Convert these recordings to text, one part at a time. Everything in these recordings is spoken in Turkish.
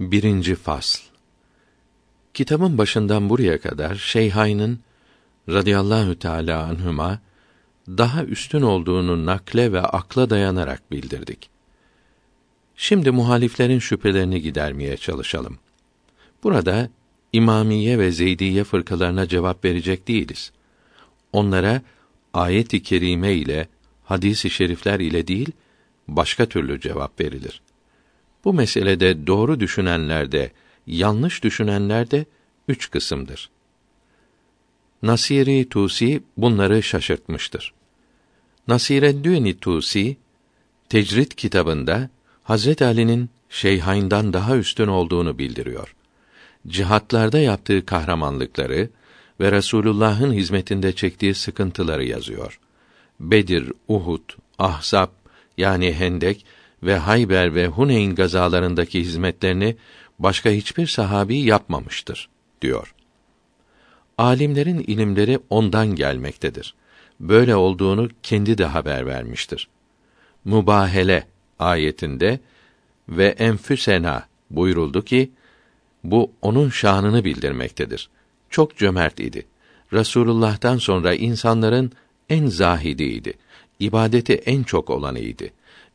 Birinci fasl. Kitabın başından buraya kadar Şeyhayn'ın radıyallahu teala anhuma daha üstün olduğunu nakle ve akla dayanarak bildirdik. Şimdi muhaliflerin şüphelerini gidermeye çalışalım. Burada İmamiye ve Zeydiye fırkalarına cevap verecek değiliz. Onlara ayet-i kerime ile hadis-i şerifler ile değil, başka türlü cevap verilir. Bu meselede doğru düşünenlerde, yanlış düşünenlerde üç kısımdır. Nasiri Tusi bunları şaşırtmıştır. Nasireddin Tusi Tecrid kitabında Hazret Ali'nin Şeyhayn'dan daha üstün olduğunu bildiriyor. Cihatlarda yaptığı kahramanlıkları ve Resulullah'ın hizmetinde çektiği sıkıntıları yazıyor. Bedir, Uhud, Ahzab yani Hendek ve Hayber ve Huneyn gazalarındaki hizmetlerini başka hiçbir sahabi yapmamıştır diyor. Alimlerin ilimleri ondan gelmektedir. Böyle olduğunu kendi de haber vermiştir. Mübahele ayetinde ve enfüsena buyuruldu ki bu onun şanını bildirmektedir. Çok cömert idi. Resulullah'tan sonra insanların en zahidiydi. İbadeti en çok olanıydı.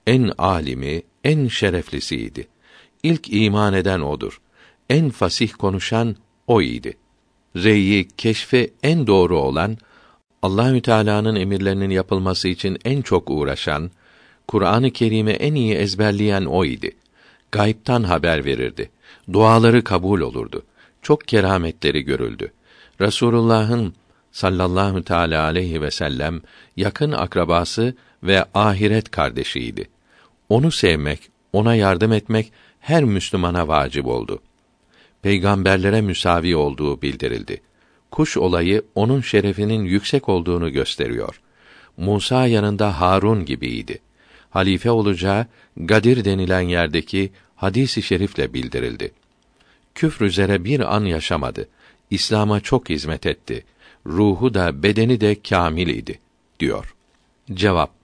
En alimi, en şereflisiydi. İlk iman eden odur. En fasih konuşan o idi. Reyi, keşfe en doğru olan, Allahü Teala'nın emirlerinin yapılması için en çok uğraşan, Kur'an-ı Kerim'i en iyi ezberleyen o idi. Gayiptan haber verirdi. Duaları kabul olurdu. Çok kerametleri görüldü. Resulullah'ın sallallahu teala aleyhi ve sellem yakın akrabası ve ahiret kardeşiydi. Onu sevmek, ona yardım etmek her Müslümana vacip oldu. Peygamberlere müsavi olduğu bildirildi. Kuş olayı onun şerefinin yüksek olduğunu gösteriyor. Musa yanında Harun gibiydi. Halife olacağı Gadir denilen yerdeki hadisi şerifle bildirildi. Küfr üzere bir an yaşamadı. İslam'a çok hizmet etti. Ruhu da bedeni de kamil idi diyor. Cevap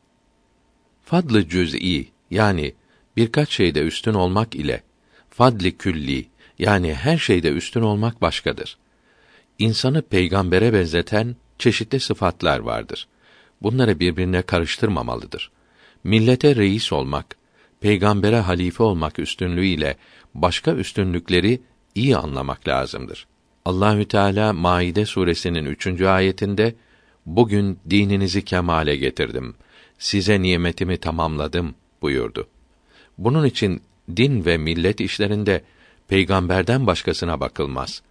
Fadlı cüz'i yani birkaç şeyde üstün olmak ile fadli külli yani her şeyde üstün olmak başkadır. İnsanı peygambere benzeten çeşitli sıfatlar vardır. Bunları birbirine karıştırmamalıdır. Millete reis olmak, peygambere halife olmak üstünlüğü ile başka üstünlükleri iyi anlamak lazımdır. Allahü Teala Maide suresinin üçüncü ayetinde bugün dininizi kemale getirdim. Size nimetimi tamamladım buyurdu. Bunun için din ve millet işlerinde peygamberden başkasına bakılmaz.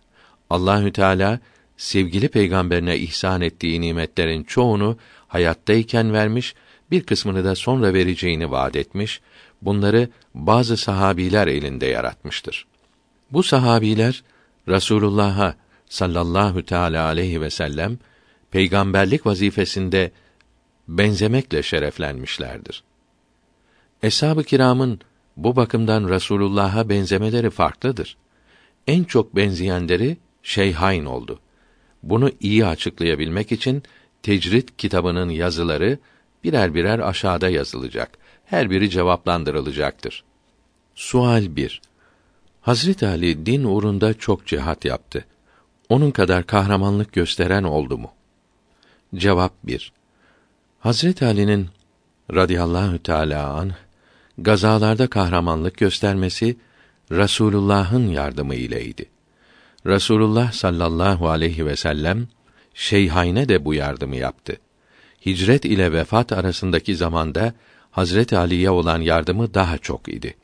Allahü Teala sevgili peygamberine ihsan ettiği nimetlerin çoğunu hayattayken vermiş, bir kısmını da sonra vereceğini vaad etmiş. Bunları bazı sahabiler elinde yaratmıştır. Bu sahabiler Rasulullah'a sallallahu teala aleyhi ve sellem peygamberlik vazifesinde benzemekle şereflenmişlerdir. Eshab-ı kiramın bu bakımdan Rasulullah'a benzemeleri farklıdır. En çok benzeyenleri Şeyhayn oldu. Bunu iyi açıklayabilmek için Tecrid kitabının yazıları birer birer aşağıda yazılacak. Her biri cevaplandırılacaktır. Sual 1. Hazret Ali din uğrunda çok cihat yaptı. Onun kadar kahramanlık gösteren oldu mu? Cevap 1. Hazret Ali'nin radıyallahu teala an gazalarda kahramanlık göstermesi Rasulullah'ın yardımı ileydi. Rasulullah sallallahu aleyhi ve sellem Şeyhayn'e de bu yardımı yaptı. Hicret ile vefat arasındaki zamanda Hazret Ali'ye olan yardımı daha çok idi.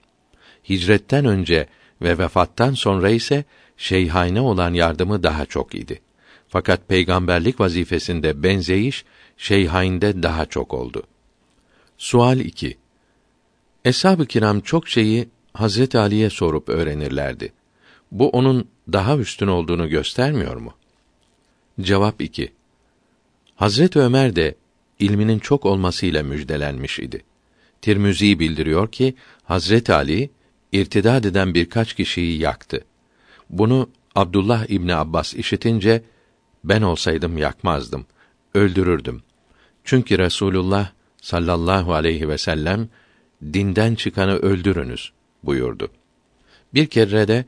Hicretten önce ve vefattan sonra ise Şeyhayn'e olan yardımı daha çok idi. Fakat peygamberlik vazifesinde benzeyiş Şeyhayn'de daha çok oldu. Sual 2. Eshab-ı kiram çok şeyi Hazret Ali'ye sorup öğrenirlerdi. Bu onun daha üstün olduğunu göstermiyor mu? Cevap 2. Hazret Ömer de ilminin çok olmasıyla müjdelenmiş idi. Tirmizi bildiriyor ki Hazret Ali irtidad eden birkaç kişiyi yaktı. Bunu Abdullah İbni Abbas işitince ben olsaydım yakmazdım, öldürürdüm. Çünkü Resulullah sallallahu aleyhi ve sellem dinden çıkanı öldürünüz buyurdu. Bir kere de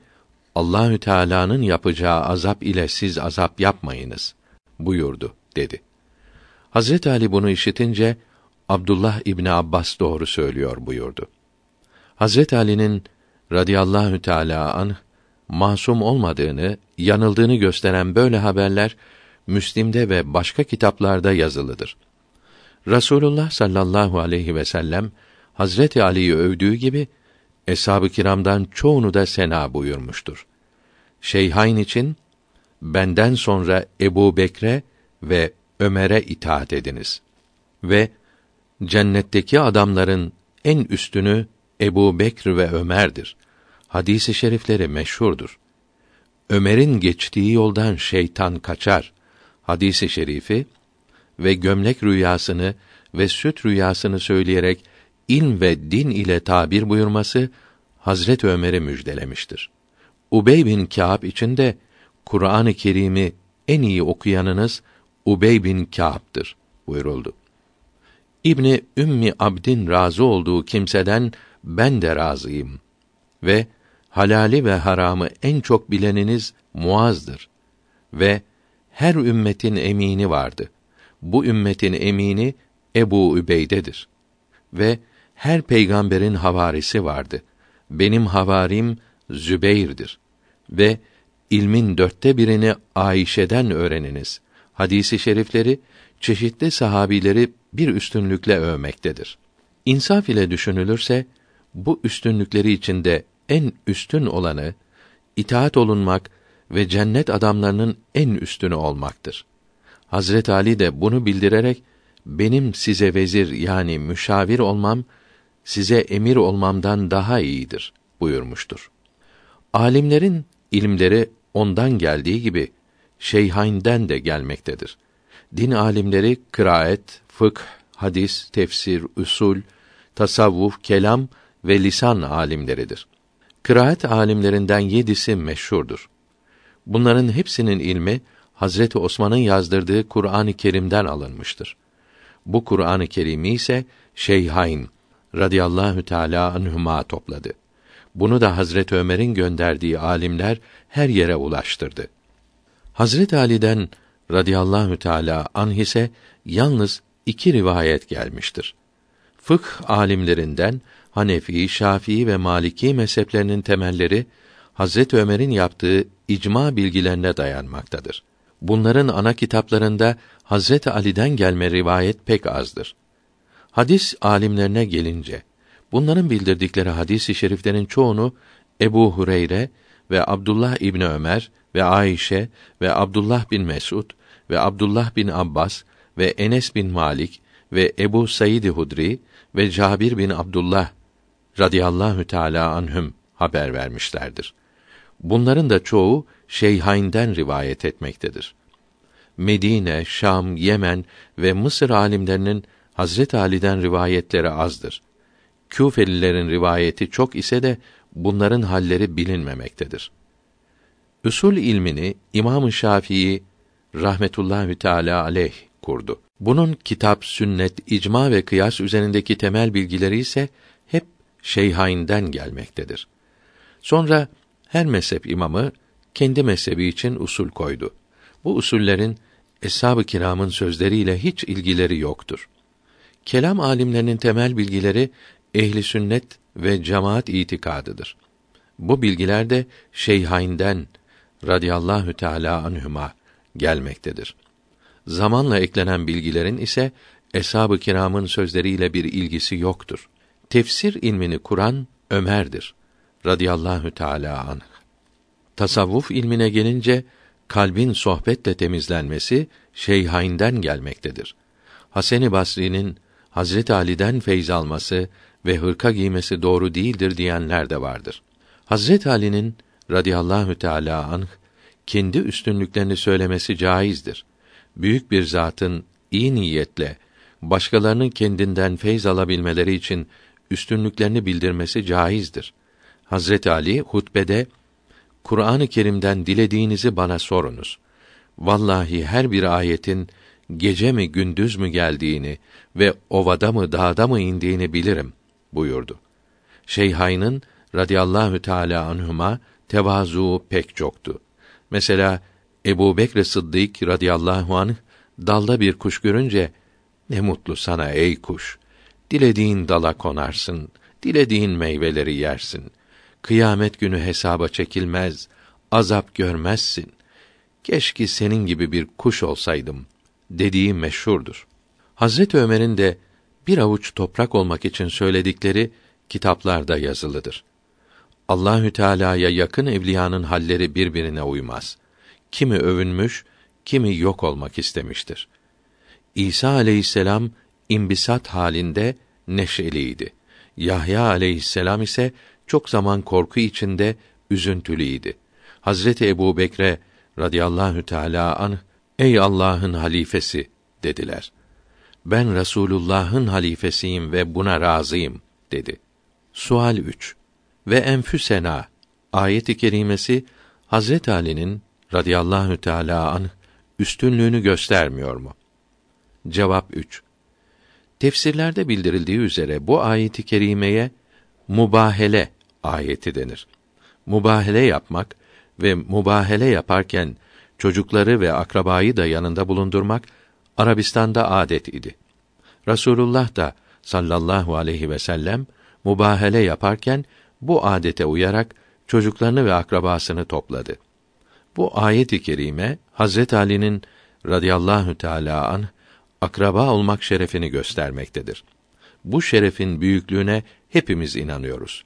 Allahü Teala'nın yapacağı azap ile siz azap yapmayınız buyurdu dedi. Hazret Ali bunu işitince Abdullah İbni Abbas doğru söylüyor buyurdu. Hazret Ali'nin radıyallahu teala anh masum olmadığını, yanıldığını gösteren böyle haberler Müslim'de ve başka kitaplarda yazılıdır. Rasulullah sallallahu aleyhi ve sellem Hazreti Ali'yi övdüğü gibi eshab-ı kiramdan çoğunu da sena buyurmuştur. Şeyhain için benden sonra Ebu Bekre ve Ömer'e itaat ediniz. Ve cennetteki adamların en üstünü Ebu Bekr ve Ömer'dir. Hadisi şerifleri meşhurdur. Ömer'in geçtiği yoldan şeytan kaçar. Hadisi şerifi ve gömlek rüyasını ve süt rüyasını söyleyerek ilm ve din ile tabir buyurması Hazret Ömer'i müjdelemiştir. Ubey bin Kâb için de Kur'an-ı Kerim'i en iyi okuyanınız Ubey bin Kâb'dır buyuruldu. İbni Ümmi Abdin razı olduğu kimseden ben de razıyım ve halali ve haramı en çok bileniniz Muaz'dır ve her ümmetin emini vardı. Bu ümmetin emini Ebu Übeyde'dir ve her peygamberin havarisi vardı. Benim havarim Zübeyr'dir ve ilmin dörtte birini Ayşe'den öğreniniz. Hadisi şerifleri çeşitli sahabileri bir üstünlükle övmektedir. İnsaf ile düşünülürse bu üstünlükleri içinde en üstün olanı itaat olunmak ve cennet adamlarının en üstünü olmaktır. Hazret Ali de bunu bildirerek benim size vezir yani müşavir olmam size emir olmamdan daha iyidir buyurmuştur. Alimlerin ilimleri ondan geldiği gibi şeyhainden de gelmektedir. Din alimleri kıraat, fıkh, hadis, tefsir, usul, tasavvuf, kelam ve lisan alimleridir. Kıraat alimlerinden yedisi meşhurdur. Bunların hepsinin ilmi Hazreti Osman'ın yazdırdığı Kur'an-ı Kerim'den alınmıştır. Bu Kur'an-ı Kerim'i ise Şeyhain radıyallahu teala anhuma topladı. Bunu da Hazret Ömer'in gönderdiği alimler her yere ulaştırdı. Hazret Ali'den radıyallahu teala anh ise yalnız iki rivayet gelmiştir. Fıkh alimlerinden Hanefi, Şafii ve Maliki mezheplerinin temelleri Hazret Ömer'in yaptığı icma bilgilerine dayanmaktadır. Bunların ana kitaplarında Hazret Ali'den gelme rivayet pek azdır. Hadis alimlerine gelince bunların bildirdikleri hadis-i şeriflerin çoğunu Ebu Hureyre ve Abdullah İbni Ömer ve Ayşe ve Abdullah bin Mesud ve Abdullah bin Abbas ve Enes bin Malik ve Ebu Said Hudri ve Cabir bin Abdullah radıyallahu teala anhüm haber vermişlerdir. Bunların da çoğu Şeyhain'den rivayet etmektedir. Medine, Şam, Yemen ve Mısır alimlerinin Hazret Ali'den rivayetleri azdır. Küfelilerin rivayeti çok ise de bunların halleri bilinmemektedir. Üsul ilmini İmam-ı Şafii rahmetullahi teala aleyh kurdu. Bunun kitap, sünnet, icma ve kıyas üzerindeki temel bilgileri ise hep Şeyhain'den gelmektedir. Sonra her mezhep imamı kendi mezhebi için usul koydu. Bu usullerin eshab-ı kiramın sözleriyle hiç ilgileri yoktur. Kelam alimlerinin temel bilgileri ehli sünnet ve cemaat itikadıdır. Bu bilgiler de Şeyhain'den radıyallahu teala anhuma gelmektedir. Zamanla eklenen bilgilerin ise eshab-ı kiramın sözleriyle bir ilgisi yoktur. Tefsir ilmini kuran Ömer'dir radıyallahu teala anh. Tasavvuf ilmine gelince kalbin sohbetle temizlenmesi Şeyhain'den gelmektedir. Hasan-ı Basri'nin Hazret Ali'den feyz alması ve hırka giymesi doğru değildir diyenler de vardır. Hazret Ali'nin radıyallahu teala anh kendi üstünlüklerini söylemesi caizdir. Büyük bir zatın iyi niyetle başkalarının kendinden feyz alabilmeleri için üstünlüklerini bildirmesi caizdir. Hazret Ali hutbede Kur'an-ı Kerim'den dilediğinizi bana sorunuz. Vallahi her bir ayetin gece mi gündüz mü geldiğini ve ovada mı dağda mı indiğini bilirim buyurdu. Şeyhayn'ın radıyallahu teala anhuma tevazu pek çoktu. Mesela Ebu Bekr Sıddık radıyallahu anh dalda bir kuş görünce ne mutlu sana ey kuş. Dilediğin dala konarsın, dilediğin meyveleri yersin. Kıyamet günü hesaba çekilmez, azap görmezsin. Keşke senin gibi bir kuş olsaydım dediği meşhurdur. Hazret Ömer'in de bir avuç toprak olmak için söyledikleri kitaplarda yazılıdır. Allahü Teala'ya yakın evliyanın halleri birbirine uymaz. Kimi övünmüş, kimi yok olmak istemiştir. İsa aleyhisselam imbisat halinde neşeliydi. Yahya aleyhisselam ise çok zaman korku içinde üzüntülüydi. Hazreti Ebu Bekre radıyallahu teala anh, ey Allah'ın halifesi dediler. Ben Resulullah'ın halifesiyim ve buna razıyım dedi. Sual 3. Ve enfüsena ayet-i kerimesi Hazret Ali'nin radıyallahu teala anh üstünlüğünü göstermiyor mu? Cevap 3. Tefsirlerde bildirildiği üzere bu ayeti kerimeye mubahele ayeti denir. Mubahele yapmak ve mubahele yaparken çocukları ve akrabayı da yanında bulundurmak Arabistan'da adet idi. Rasulullah da sallallahu aleyhi ve sellem mubahele yaparken bu adete uyarak çocuklarını ve akrabasını topladı. Bu ayet-i kerime Hazret Ali'nin radıyallahu teala an akraba olmak şerefini göstermektedir. Bu şerefin büyüklüğüne hepimiz inanıyoruz.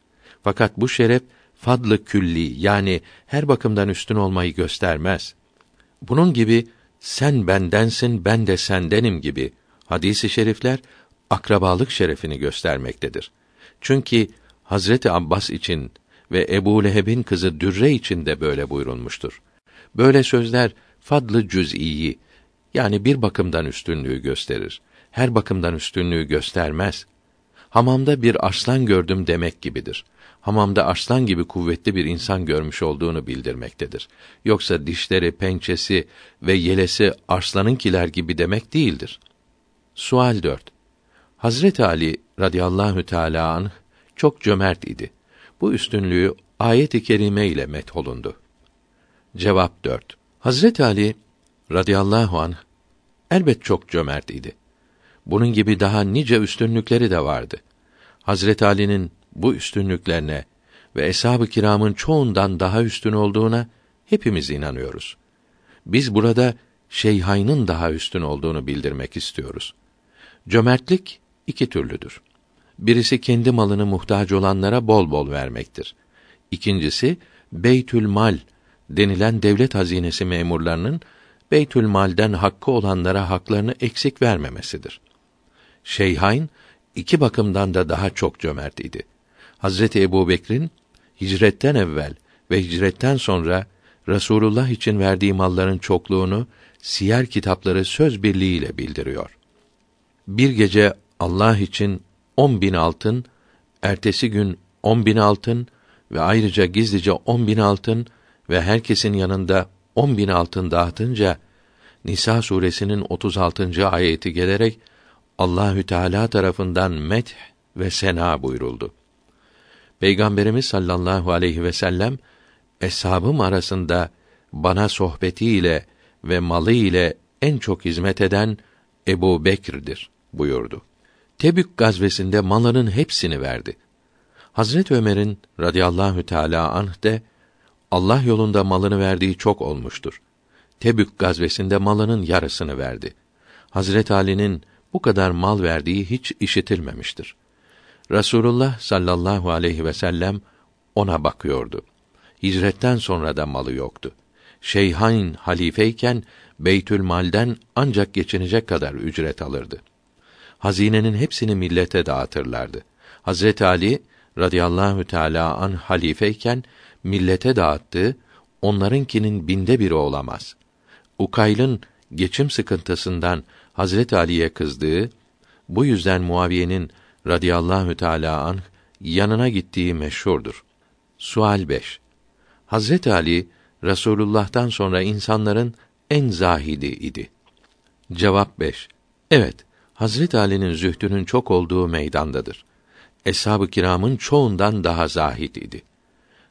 Fakat bu şeref fadlı külli yani her bakımdan üstün olmayı göstermez. Bunun gibi sen bendensin ben de sendenim gibi hadisi şerifler akrabalık şerefini göstermektedir. Çünkü Hazreti Abbas için ve Ebu Leheb'in kızı Dürre için de böyle buyurulmuştur. Böyle sözler fadlı cüz'iyi yani bir bakımdan üstünlüğü gösterir. Her bakımdan üstünlüğü göstermez. Hamamda bir arslan gördüm demek gibidir. Hamamda arslan gibi kuvvetli bir insan görmüş olduğunu bildirmektedir. Yoksa dişleri, pençesi ve yelesi arslanınkiler gibi demek değildir. Sual 4. Hazret Ali radıyallahu teala anh çok cömert idi. Bu üstünlüğü ayet-i kerime ile metholundu. Cevap 4. Hazret Ali radıyallahu anh elbet çok cömert idi. Bunun gibi daha nice üstünlükleri de vardı. Hazret Ali'nin bu üstünlüklerine ve eshab-ı kiramın çoğundan daha üstün olduğuna hepimiz inanıyoruz. Biz burada Şeyhayn'ın daha üstün olduğunu bildirmek istiyoruz. Cömertlik iki türlüdür. Birisi kendi malını muhtaç olanlara bol bol vermektir. İkincisi Beytül Mal denilen devlet hazinesi memurlarının Beytül Mal'den hakkı olanlara haklarını eksik vermemesidir. Şeyhain iki bakımdan da daha çok cömert idi. Hazreti Ebu Bekir'in hicretten evvel ve hicretten sonra Resulullah için verdiği malların çokluğunu siyer kitapları söz birliğiyle bildiriyor. Bir gece Allah için on bin altın, ertesi gün on bin altın ve ayrıca gizlice on bin altın ve herkesin yanında on bin altın dağıtınca Nisa suresinin 36. ayeti gelerek Allahü Teala tarafından meth ve sena buyuruldu. Peygamberimiz sallallahu aleyhi ve sellem eshabım arasında bana sohbetiyle ve malı ile en çok hizmet eden Ebu Bekir'dir buyurdu. Tebük gazvesinde malının hepsini verdi. Hazret Ömer'in radıyallahu teala anh de Allah yolunda malını verdiği çok olmuştur. Tebük gazvesinde malının yarısını verdi. Hazret Ali'nin bu kadar mal verdiği hiç işitilmemiştir. Rasulullah sallallahu aleyhi ve sellem ona bakıyordu. Hicretten sonra da malı yoktu. Şeyhain halifeyken Beytül Mal'den ancak geçinecek kadar ücret alırdı. Hazinenin hepsini millete dağıtırlardı. Hazret Ali radıyallahu teala an halifeyken millete dağıttığı onlarınkinin binde biri olamaz. Ukayl'ın geçim sıkıntısından Hazret Ali'ye kızdığı, bu yüzden Muaviye'nin radıyallahu teala anh yanına gittiği meşhurdur. Sual 5. Hazret Ali Resulullah'tan sonra insanların en zahidi idi. Cevap 5. Evet, Hazret Ali'nin zühdünün çok olduğu meydandadır. eshab-ı kiramın çoğundan daha zahid idi.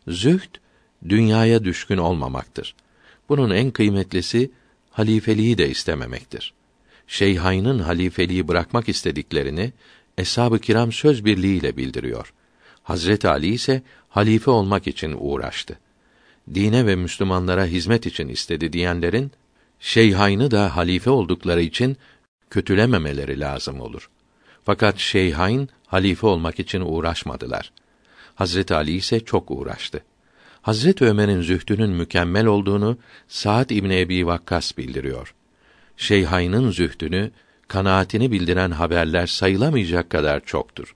Zühd dünyaya düşkün olmamaktır. Bunun en kıymetlisi halifeliği de istememektir. Şeyhayn'ın halifeliği bırakmak istediklerini eshab-ı kiram söz birliğiyle bildiriyor. Hazret Ali ise halife olmak için uğraştı. Dine ve Müslümanlara hizmet için istedi diyenlerin Şeyhayn'ı da halife oldukları için kötülememeleri lazım olur. Fakat Şeyhayn halife olmak için uğraşmadılar. Hazret Ali ise çok uğraştı. Hazret Ömer'in zühdünün mükemmel olduğunu Saad İbn Ebi Vakkas bildiriyor. Şeyhayn'ın zühdünü, kanaatini bildiren haberler sayılamayacak kadar çoktur.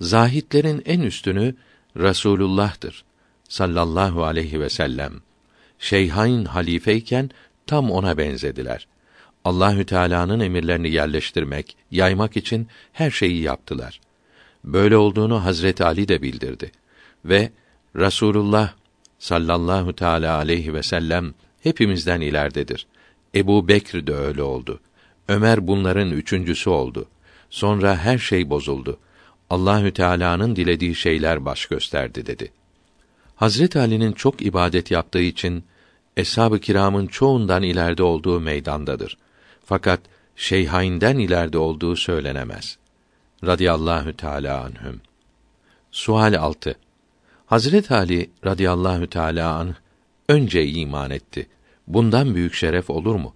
Zahitlerin en üstünü Rasulullah'tır sallallahu aleyhi ve sellem. Şeyhayn halifeyken tam ona benzediler. Allahü Teala'nın emirlerini yerleştirmek, yaymak için her şeyi yaptılar. Böyle olduğunu Hazreti Ali de bildirdi ve Rasulullah sallallahu teala aleyhi ve sellem hepimizden ileridedir. Ebu Bekr de öyle oldu. Ömer bunların üçüncüsü oldu. Sonra her şey bozuldu. Allahü Teala'nın dilediği şeyler baş gösterdi dedi. Hazret Ali'nin çok ibadet yaptığı için eshab-ı kiramın çoğundan ileride olduğu meydandadır. Fakat Şeyhayn'den ileride olduğu söylenemez. Radiyallahu Teala anhüm. Sual 6. Hazret Ali radıyallahu teala anh önce iman etti. Bundan büyük şeref olur mu?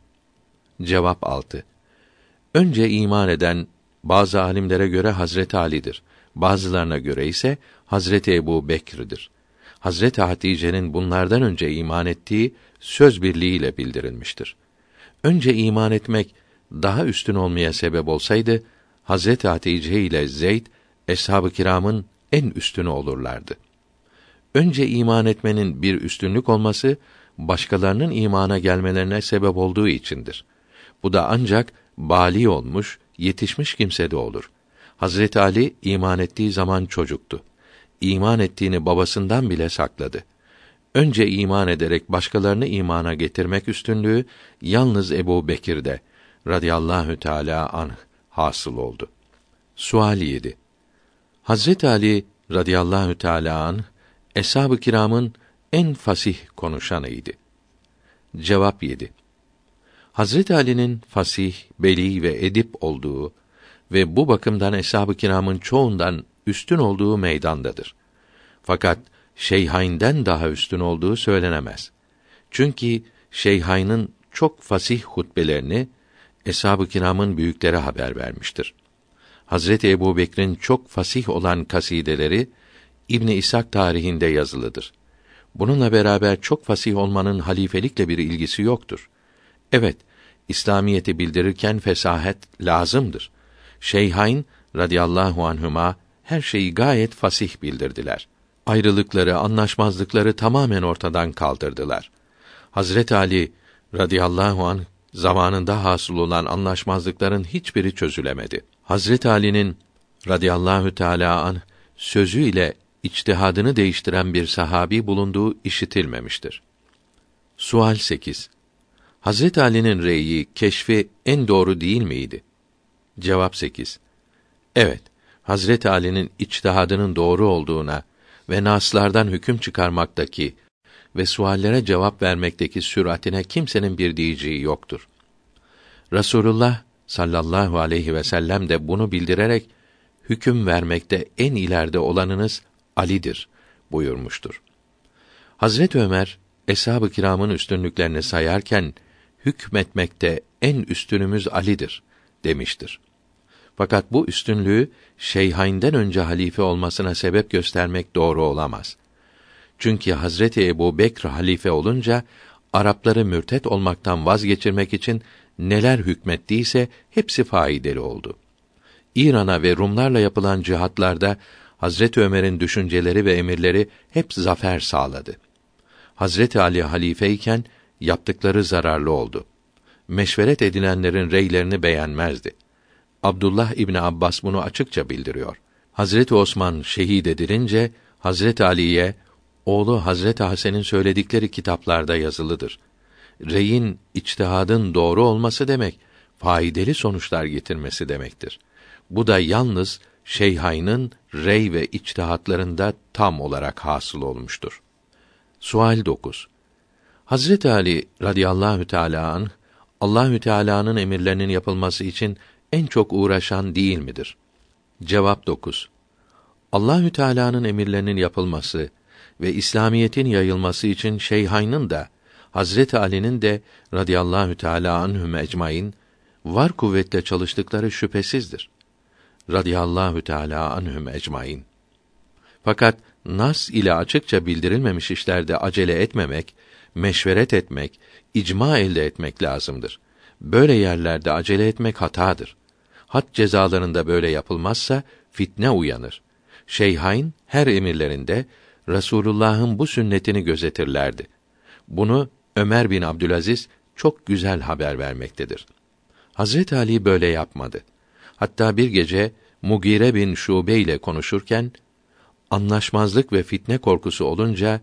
Cevap 6. Önce iman eden bazı alimlere göre Hazret Ali'dir. Bazılarına göre ise Hazreti Ebu Bekir'dir. Hazreti Hatice'nin bunlardan önce iman ettiği söz birliğiyle bildirilmiştir. Önce iman etmek daha üstün olmaya sebep olsaydı Hazreti Hatice ile Zeyd eshab-ı kiramın en üstünü olurlardı. Önce iman etmenin bir üstünlük olması başkalarının imana gelmelerine sebep olduğu içindir. Bu da ancak bali olmuş, yetişmiş kimsede olur. Hazreti Ali iman ettiği zaman çocuktu. İman ettiğini babasından bile sakladı. Önce iman ederek başkalarını imana getirmek üstünlüğü yalnız Ebu Bekir'de radıyallahu teala anh hasıl oldu. Sual 7. Hazret Ali radıyallahu teala anh eshab-ı kiramın en fasih konuşanıydı. Cevap 7. Hazret Ali'nin fasih, beli ve edip olduğu ve bu bakımdan eshab-ı kiramın çoğundan üstün olduğu meydandadır. Fakat Şeyhayn'den daha üstün olduğu söylenemez. Çünkü Şeyhayn'ın çok fasih hutbelerini eshab-ı kiramın büyükleri haber vermiştir. Hazreti Ebu Bekir'in çok fasih olan kasideleri İbni İshak tarihinde yazılıdır. Bununla beraber çok fasih olmanın halifelikle bir ilgisi yoktur. Evet, İslamiyeti bildirirken fesahet lazımdır. Şeyhain radıyallahu anhuma her şeyi gayet fasih bildirdiler. Ayrılıkları, anlaşmazlıkları tamamen ortadan kaldırdılar. Hazret Ali radıyallahu anh zamanında hasıl olan anlaşmazlıkların hiçbiri çözülemedi. Hazret Ali'nin radıyallahu teala an sözüyle içtihadını değiştiren bir sahabi bulunduğu işitilmemiştir. Sual 8. Hazret Ali'nin reyi, keşfi en doğru değil miydi? Cevap 8. Evet, Hazret Ali'nin içtihadının doğru olduğuna ve naslardan hüküm çıkarmaktaki ve suallere cevap vermekteki süratine kimsenin bir diyeceği yoktur. Rasulullah sallallahu aleyhi ve sellem de bunu bildirerek hüküm vermekte en ileride olanınız Ali'dir buyurmuştur. Hazret Ömer eshab-ı kiramın üstünlüklerini sayarken hükmetmekte en üstünümüz Ali'dir demiştir. Fakat bu üstünlüğü Şeyhayn'den önce halife olmasına sebep göstermek doğru olamaz. Çünkü Hazreti Ebu Bekr halife olunca Arapları mürtet olmaktan vazgeçirmek için neler hükmettiyse hepsi faydalı oldu. İran'a ve Rumlarla yapılan cihatlarda Hazreti Ömer'in düşünceleri ve emirleri hep zafer sağladı. Hazreti Ali halifeyken yaptıkları zararlı oldu. Meşveret edilenlerin reylerini beğenmezdi. Abdullah İbni Abbas bunu açıkça bildiriyor. Hazreti Osman şehit edilince Hazreti Ali'ye oğlu Hazreti Hasan'ın söyledikleri kitaplarda yazılıdır. Reyin içtihadın doğru olması demek faydalı sonuçlar getirmesi demektir. Bu da yalnız Şeyhayn'ın rey ve içtihatlarında tam olarak hasıl olmuştur. Sual 9. Hazret Ali radıyallahu teala anh Allahü Teala'nın emirlerinin yapılması için en çok uğraşan değil midir? Cevap 9. Allahü Teala'nın emirlerinin yapılması ve İslamiyetin yayılması için Şeyhayn'ın da Hazret Ali'nin de radıyallahu teala anhum ecmaîn var kuvvetle çalıştıkları şüphesizdir. Radıyallahu teala anhum ecmaîn. Fakat nas ile açıkça bildirilmemiş işlerde acele etmemek, meşveret etmek, icma elde etmek lazımdır. Böyle yerlerde acele etmek hatadır. Had cezalarında böyle yapılmazsa fitne uyanır. Şeyhain her emirlerinde Resulullah'ın bu sünnetini gözetirlerdi. Bunu Ömer bin Abdülaziz çok güzel haber vermektedir. Hazret Ali böyle yapmadı. Hatta bir gece Mugire bin Şube ile konuşurken anlaşmazlık ve fitne korkusu olunca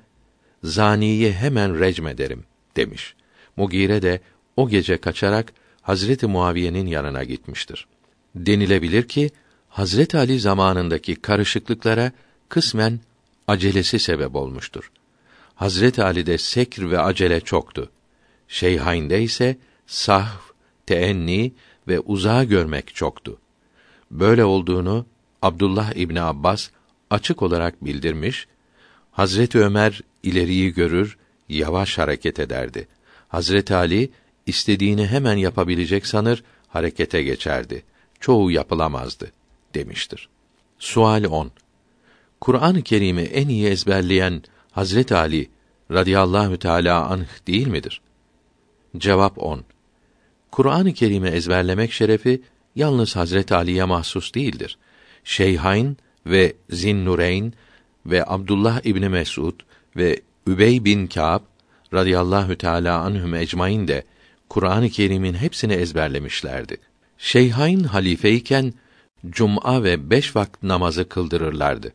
zaniyi hemen recm ederim demiş. Mugire de o gece kaçarak Hazreti Muaviye'nin yanına gitmiştir. Denilebilir ki Hazret Ali zamanındaki karışıklıklara kısmen acelesi sebep olmuştur. Hazret Ali'de sekr ve acele çoktu. Şeyhayn'de ise sahv, teenni ve uzağa görmek çoktu. Böyle olduğunu Abdullah İbni Abbas açık olarak bildirmiş, Hazreti Ömer ileriyi görür, yavaş hareket ederdi. Hazreti Ali istediğini hemen yapabilecek sanır, harekete geçerdi. Çoğu yapılamazdı demiştir. Sual 10. Kur'an-ı Kerim'i en iyi ezberleyen Hazret Ali radıyallahu teala anh değil midir? Cevap 10. Kur'an-ı Kerim'i ezberlemek şerefi yalnız Hazret Ali'ye mahsus değildir. Şeyhain ve Zinnureyn ve Abdullah İbni Mesud ve Übey bin Kâb radıyallahu teala anhum ecmaîn de Kur'an-ı Kerim'in hepsini ezberlemişlerdi. Şeyhain halifeyken cuma ve beş vakit namazı kıldırırlardı.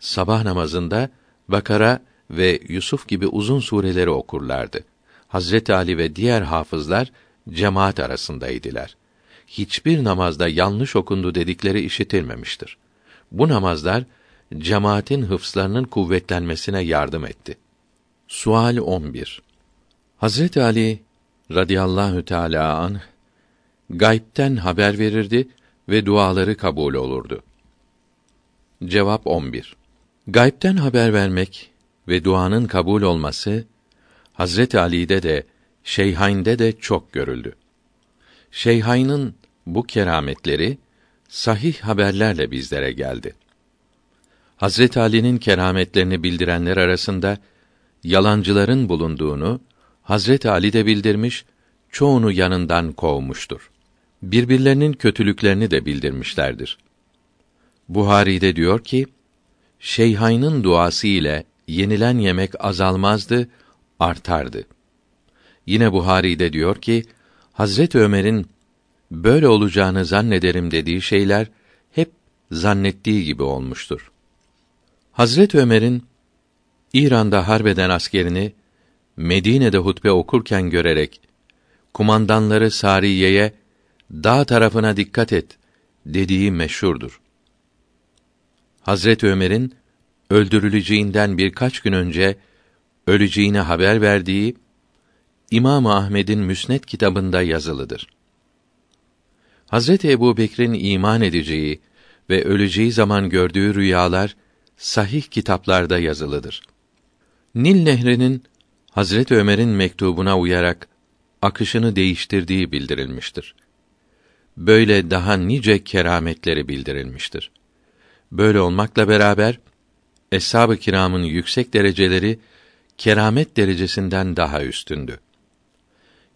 Sabah namazında Bakara ve Yusuf gibi uzun sureleri okurlardı. Hazret Ali ve diğer hafızlar cemaat arasındaydılar. Hiçbir namazda yanlış okundu dedikleri işitilmemiştir. Bu namazlar cemaatin hıfzlarının kuvvetlenmesine yardım etti. Sual 11. Hazret Ali radıyallahu teala anh gaybten haber verirdi ve duaları kabul olurdu. Cevap 11. Gaybten haber vermek ve duanın kabul olması Hazret Ali'de de Şeyhayn'de de çok görüldü. Şeyhayn'ın bu kerametleri sahih haberlerle bizlere geldi. Hazret Ali'nin kerametlerini bildirenler arasında yalancıların bulunduğunu Hazret Ali de bildirmiş, çoğunu yanından kovmuştur. Birbirlerinin kötülüklerini de bildirmişlerdir. Buhari'de diyor ki, Şeyhayn'ın duası ile yenilen yemek azalmazdı, artardı. Yine Buhari'de diyor ki, Hazret Ömer'in böyle olacağını zannederim dediği şeyler hep zannettiği gibi olmuştur. Hazret Ömer'in İran'da harbeden askerini Medine'de hutbe okurken görerek kumandanları Sariye'ye dağ tarafına dikkat et dediği meşhurdur. Hazret Ömer'in öldürüleceğinden birkaç gün önce öleceğine haber verdiği İmam Ahmed'in Müsned kitabında yazılıdır. Hazreti Ebu Bekir'in iman edeceği ve öleceği zaman gördüğü rüyalar sahih kitaplarda yazılıdır. Nil Nehri'nin Hazret Ömer'in mektubuna uyarak akışını değiştirdiği bildirilmiştir. Böyle daha nice kerametleri bildirilmiştir. Böyle olmakla beraber eshab-ı kiramın yüksek dereceleri keramet derecesinden daha üstündü.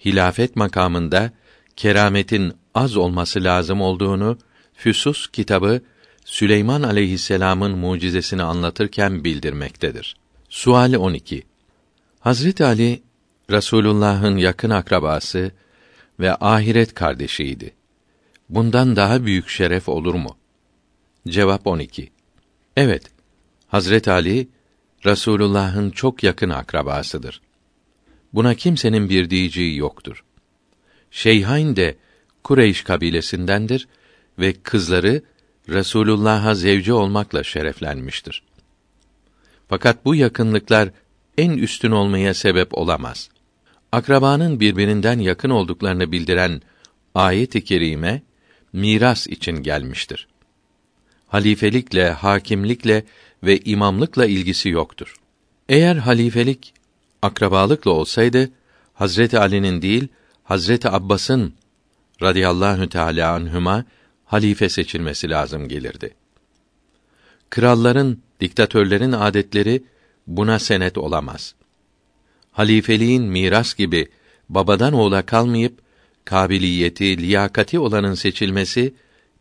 Hilafet makamında kerametin az olması lazım olduğunu Füsus kitabı Süleyman aleyhisselam'ın mucizesini anlatırken bildirmektedir. Sual 12. Hazret Ali Rasulullah'ın yakın akrabası ve ahiret kardeşiydi. Bundan daha büyük şeref olur mu? Cevap 12. Evet. Hazret Ali Rasulullah'ın çok yakın akrabasıdır. Buna kimsenin bir diyeceği yoktur. Şeyhain de Kureyş kabilesindendir ve kızları Resulullah'a zevci olmakla şereflenmiştir. Fakat bu yakınlıklar en üstün olmaya sebep olamaz. Akrabanın birbirinden yakın olduklarını bildiren ayet-i kerime miras için gelmiştir. Halifelikle, hakimlikle ve imamlıkla ilgisi yoktur. Eğer halifelik akrabalıkla olsaydı Hazreti Ali'nin değil Hazreti Abbas'ın radıyallahu teala anhuma halife seçilmesi lazım gelirdi. Kralların, diktatörlerin adetleri buna senet olamaz. Halifeliğin miras gibi babadan oğula kalmayıp kabiliyeti, liyakati olanın seçilmesi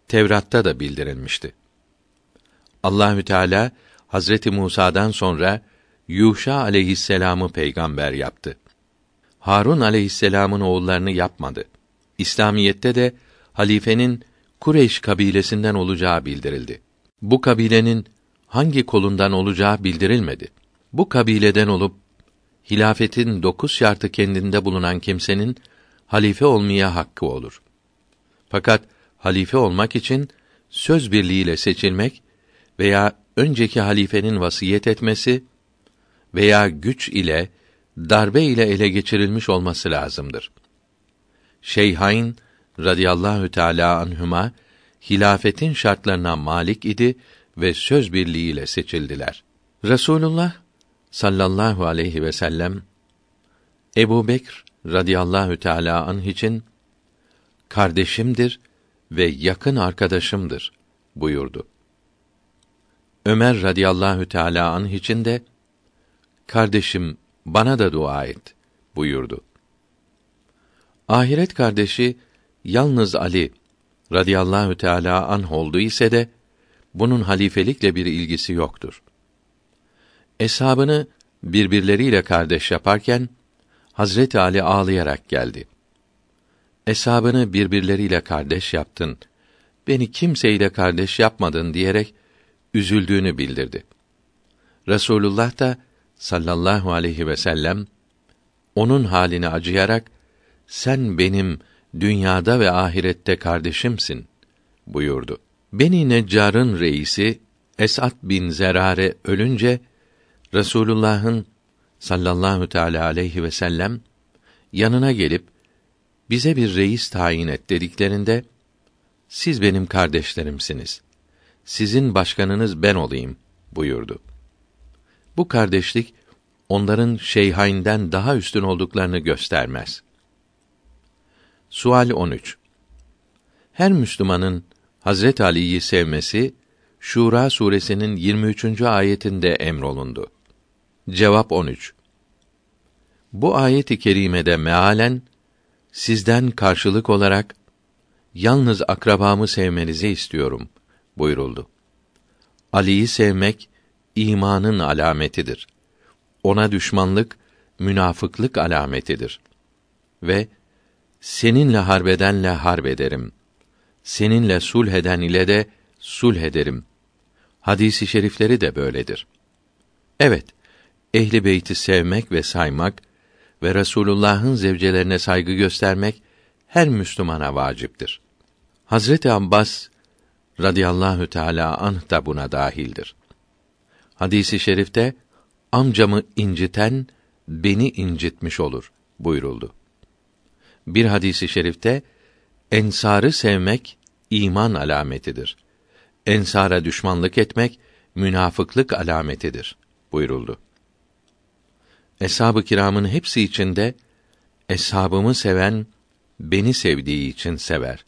Tevrat'ta da bildirilmişti. Allahü Teala Hazreti Musa'dan sonra Yuşa aleyhisselamı peygamber yaptı. Harun aleyhisselamın oğullarını yapmadı. İslamiyette de halifenin Kureyş kabilesinden olacağı bildirildi. Bu kabilenin hangi kolundan olacağı bildirilmedi. Bu kabileden olup hilafetin dokuz şartı kendinde bulunan kimsenin halife olmaya hakkı olur. Fakat halife olmak için söz birliğiyle seçilmek veya önceki halifenin vasiyet etmesi veya güç ile darbe ile ele geçirilmiş olması lazımdır. Şeyhain radıyallahu teala anhuma hilafetin şartlarına malik idi ve söz birliğiyle seçildiler. Resulullah sallallahu aleyhi ve sellem Ebu Bekr radıyallahu teala anh için kardeşimdir ve yakın arkadaşımdır buyurdu. Ömer radıyallahu teala anh için de kardeşim bana da dua et buyurdu. Ahiret kardeşi yalnız Ali radıyallahu teala anh oldu ise de bunun halifelikle bir ilgisi yoktur. Eshabını birbirleriyle kardeş yaparken Hazreti Ali ağlayarak geldi. Eshabını birbirleriyle kardeş yaptın. Beni kimseyle kardeş yapmadın diyerek üzüldüğünü bildirdi. Resulullah da sallallahu aleyhi ve sellem onun halini acıyarak sen benim dünyada ve ahirette kardeşimsin buyurdu. Beni Neccar'ın reisi Esad bin Zerare ölünce Resulullah'ın sallallahu teala aleyhi ve sellem yanına gelip bize bir reis tayin et dediklerinde siz benim kardeşlerimsiniz. Sizin başkanınız ben olayım buyurdu. Bu kardeşlik onların şeyhainden daha üstün olduklarını göstermez. Sual 13. Her Müslümanın Hazret Ali'yi sevmesi Şura suresinin 23. ayetinde emrolundu. Cevap 13. Bu ayet-i kerimede mealen sizden karşılık olarak yalnız akrabamı sevmenizi istiyorum buyuruldu. Ali'yi sevmek imanın alametidir. Ona düşmanlık münafıklık alametidir. Ve seninle harbedenle harbederim. Seninle sulh eden ile de sulh ederim. Hadisi şerifleri de böyledir. Evet, ehli beyti sevmek ve saymak ve Resulullah'ın zevcelerine saygı göstermek her Müslümana vaciptir. Hazreti Abbas radıyallahu teala anh da buna dahildir. Hadisi şerifte amcamı inciten beni incitmiş olur buyuruldu. Bir hadisi şerifte ensarı sevmek iman alametidir. Ensara düşmanlık etmek münafıklık alametidir buyuruldu. Eshab-ı kiramın hepsi içinde eshabımı seven beni sevdiği için sever.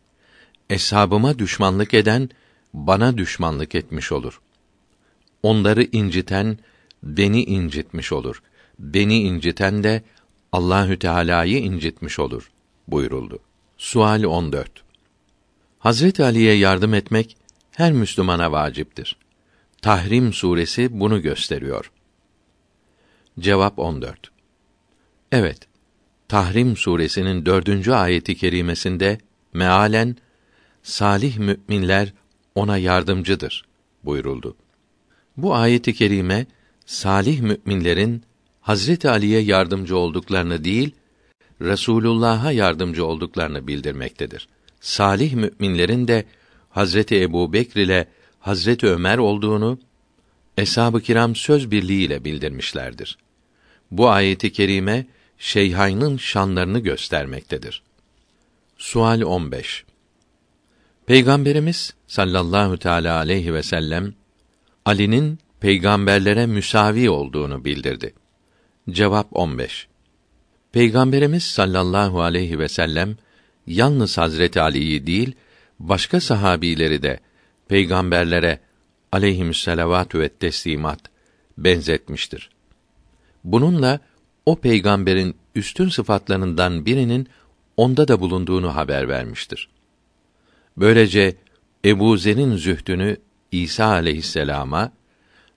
Eshabıma düşmanlık eden bana düşmanlık etmiş olur. Onları inciten beni incitmiş olur. Beni inciten de Allahü Teala'yı incitmiş olur buyuruldu. Sual 14. Hazret Ali'ye yardım etmek her Müslümana vaciptir. Tahrim suresi bunu gösteriyor. Cevap 14. Evet. Tahrim suresinin dördüncü ayeti kerimesinde mealen salih müminler ona yardımcıdır buyuruldu. Bu ayeti kerime salih müminlerin Hazreti Ali'ye yardımcı olduklarını değil, Resulullah'a yardımcı olduklarını bildirmektedir. Salih müminlerin de Hazreti Ebu Bekr ile Hazreti Ömer olduğunu eshab-ı kiram söz birliğiyle bildirmişlerdir. Bu ayeti kerime Şeyhayn'ın şanlarını göstermektedir. Sual 15. Peygamberimiz sallallahu teala aleyhi ve sellem Ali'nin peygamberlere müsavi olduğunu bildirdi. Cevap 15. Peygamberimiz sallallahu aleyhi ve sellem yalnız Hazreti Ali'yi değil, başka sahabileri de peygamberlere aleyhisselatü ve teslimat benzetmiştir. Bununla o peygamberin üstün sıfatlarından birinin onda da bulunduğunu haber vermiştir. Böylece Ebu Zer'in zühdünü İsa aleyhisselama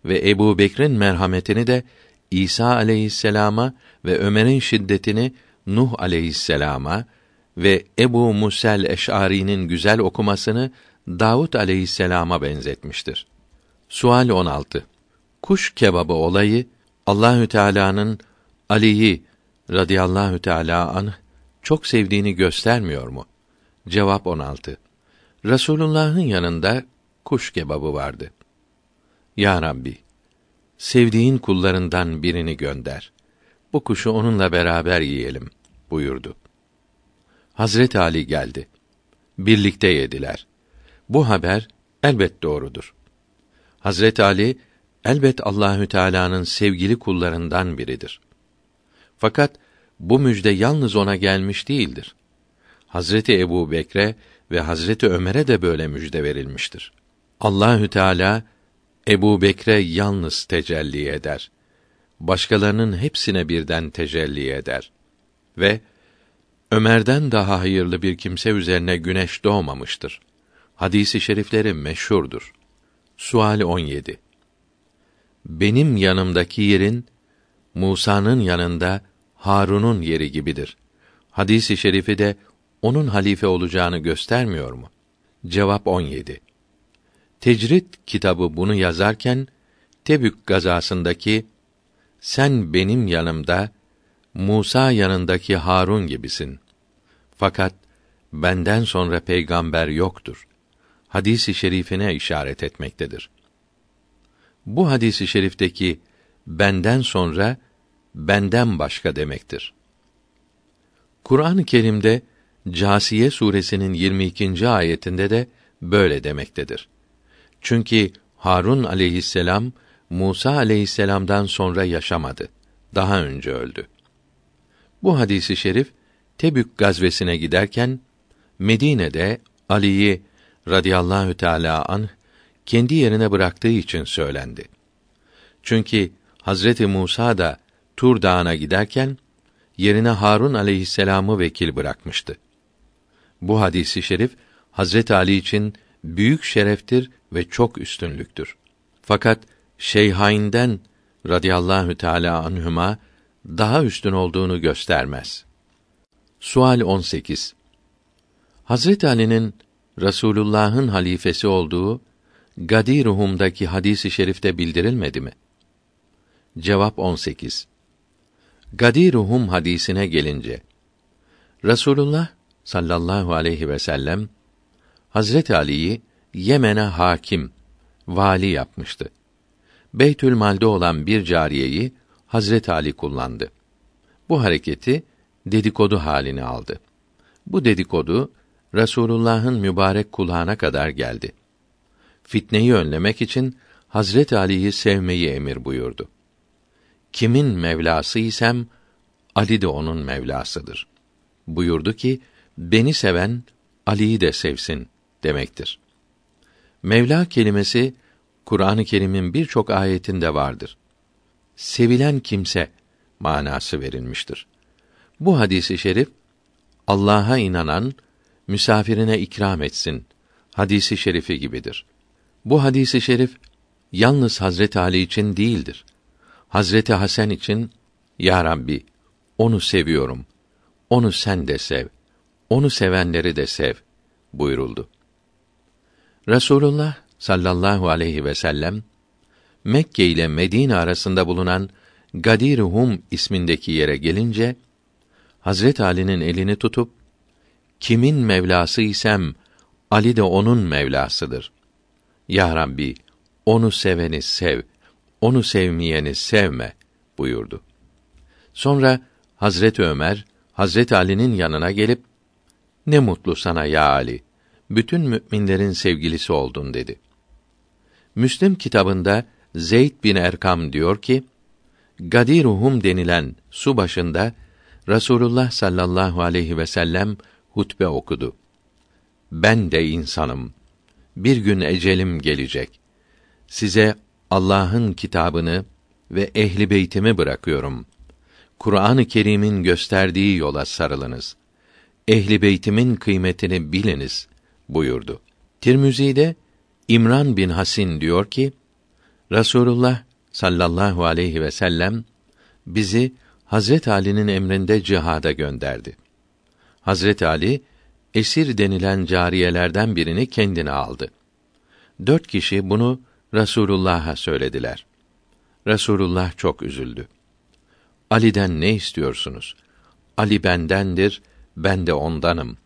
ve Ebu Bekr'in merhametini de İsa aleyhisselama ve Ömer'in şiddetini Nuh aleyhisselama ve Ebu Musel Eş'ari'nin güzel okumasını Davud aleyhisselama benzetmiştir. Sual 16. Kuş kebabı olayı Allahü Teala'nın Ali'yi radıyallahu teala anh çok sevdiğini göstermiyor mu? Cevap 16. Resulullah'ın yanında kuş kebabı vardı. Ya Rabbi, sevdiğin kullarından birini gönder. Bu kuşu onunla beraber yiyelim buyurdu. Hazret Ali geldi. Birlikte yediler. Bu haber elbet doğrudur. Hazret Ali elbet Allahü Teala'nın sevgili kullarından biridir. Fakat bu müjde yalnız ona gelmiş değildir. Hazreti Ebu Bekre ve Hazreti Ömer'e de böyle müjde verilmiştir. Allahü Teala Ebu Bekre yalnız tecelli eder. Başkalarının hepsine birden tecelli eder. Ve Ömer'den daha hayırlı bir kimse üzerine güneş doğmamıştır. Hadisi şerifleri meşhurdur. Sual 17. Benim yanımdaki yerin Musa'nın yanında Harun'un yeri gibidir. Hadisi şerifi de onun halife olacağını göstermiyor mu? Cevap 17. Tecrit kitabı bunu yazarken Tebük gazasındaki sen benim yanımda Musa yanındaki Harun gibisin. Fakat benden sonra peygamber yoktur. Hadisi şerifine işaret etmektedir. Bu hadisi şerifteki benden sonra benden başka demektir. Kur'an-ı Kerim'de Câsiye suresinin 22. ayetinde de böyle demektedir. Çünkü Harun aleyhisselam Musa aleyhisselam'dan sonra yaşamadı. Daha önce öldü. Bu hadisi şerif Tebük gazvesine giderken Medine'de Ali'yi radıyallahu teala an kendi yerine bıraktığı için söylendi. Çünkü Hazreti Musa da Tur Dağı'na giderken yerine Harun aleyhisselamı vekil bırakmıştı. Bu hadisi şerif Hazret Ali için büyük şereftir ve çok üstünlüktür. Fakat Şeyhain'den radıyallahu teala anhuma daha üstün olduğunu göstermez. Sual 18. Hazret Ali'nin Rasulullah'ın halifesi olduğu Gadiruhum'daki hadisi şerifte bildirilmedi mi? Cevap 18. Gadiruhum hadisine gelince Rasulullah sallallahu aleyhi ve sellem Hazret Ali'yi Yemen'e hakim, vali yapmıştı. Beytül Mal'de olan bir cariyeyi Hazret Ali kullandı. Bu hareketi dedikodu halini aldı. Bu dedikodu Resulullah'ın mübarek kulağına kadar geldi. Fitneyi önlemek için Hazret Ali'yi sevmeyi emir buyurdu. Kimin Mevlası isem Ali de onun Mevlasıdır. Buyurdu ki beni seven Ali'yi de sevsin demektir. Mevla kelimesi Kur'an-ı Kerim'in birçok ayetinde vardır. Sevilen kimse manası verilmiştir. Bu hadisi şerif Allah'a inanan misafirine ikram etsin hadisi şerifi gibidir. Bu hadisi şerif yalnız Hazret Ali için değildir. Hazreti Hasan için Ya Rabbi onu seviyorum. Onu sen de sev. Onu sevenleri de sev buyuruldu. Resulullah sallallahu aleyhi ve sellem Mekke ile Medine arasında bulunan Gadir Hum ismindeki yere gelince Hazret Ali'nin elini tutup kimin Mevlası isem Ali de onun Mevlasıdır. Ya Rabbi, onu seveni sev, onu sevmeyeni sevme buyurdu. Sonra Hazret Ömer Hazret Ali'nin yanına gelip ne mutlu sana ya Ali. Bütün müminlerin sevgilisi oldun dedi. Müslim kitabında Zeyd bin Erkam diyor ki, Gadiruhum denilen su başında Rasulullah sallallahu aleyhi ve sellem hutbe okudu. Ben de insanım. Bir gün ecelim gelecek. Size Allah'ın kitabını ve ehli beytimi bırakıyorum. Kur'an-ı Kerim'in gösterdiği yola sarılınız. Ehli beytimin kıymetini biliniz buyurdu. Tirmizi'de İmran bin Hasin diyor ki, Rasulullah sallallahu aleyhi ve sellem bizi Hazret Ali'nin emrinde cihada gönderdi. Hazret Ali esir denilen cariyelerden birini kendine aldı. Dört kişi bunu Resulullah'a söylediler. Resulullah çok üzüldü. Ali'den ne istiyorsunuz? Ali bendendir, ben de ondanım.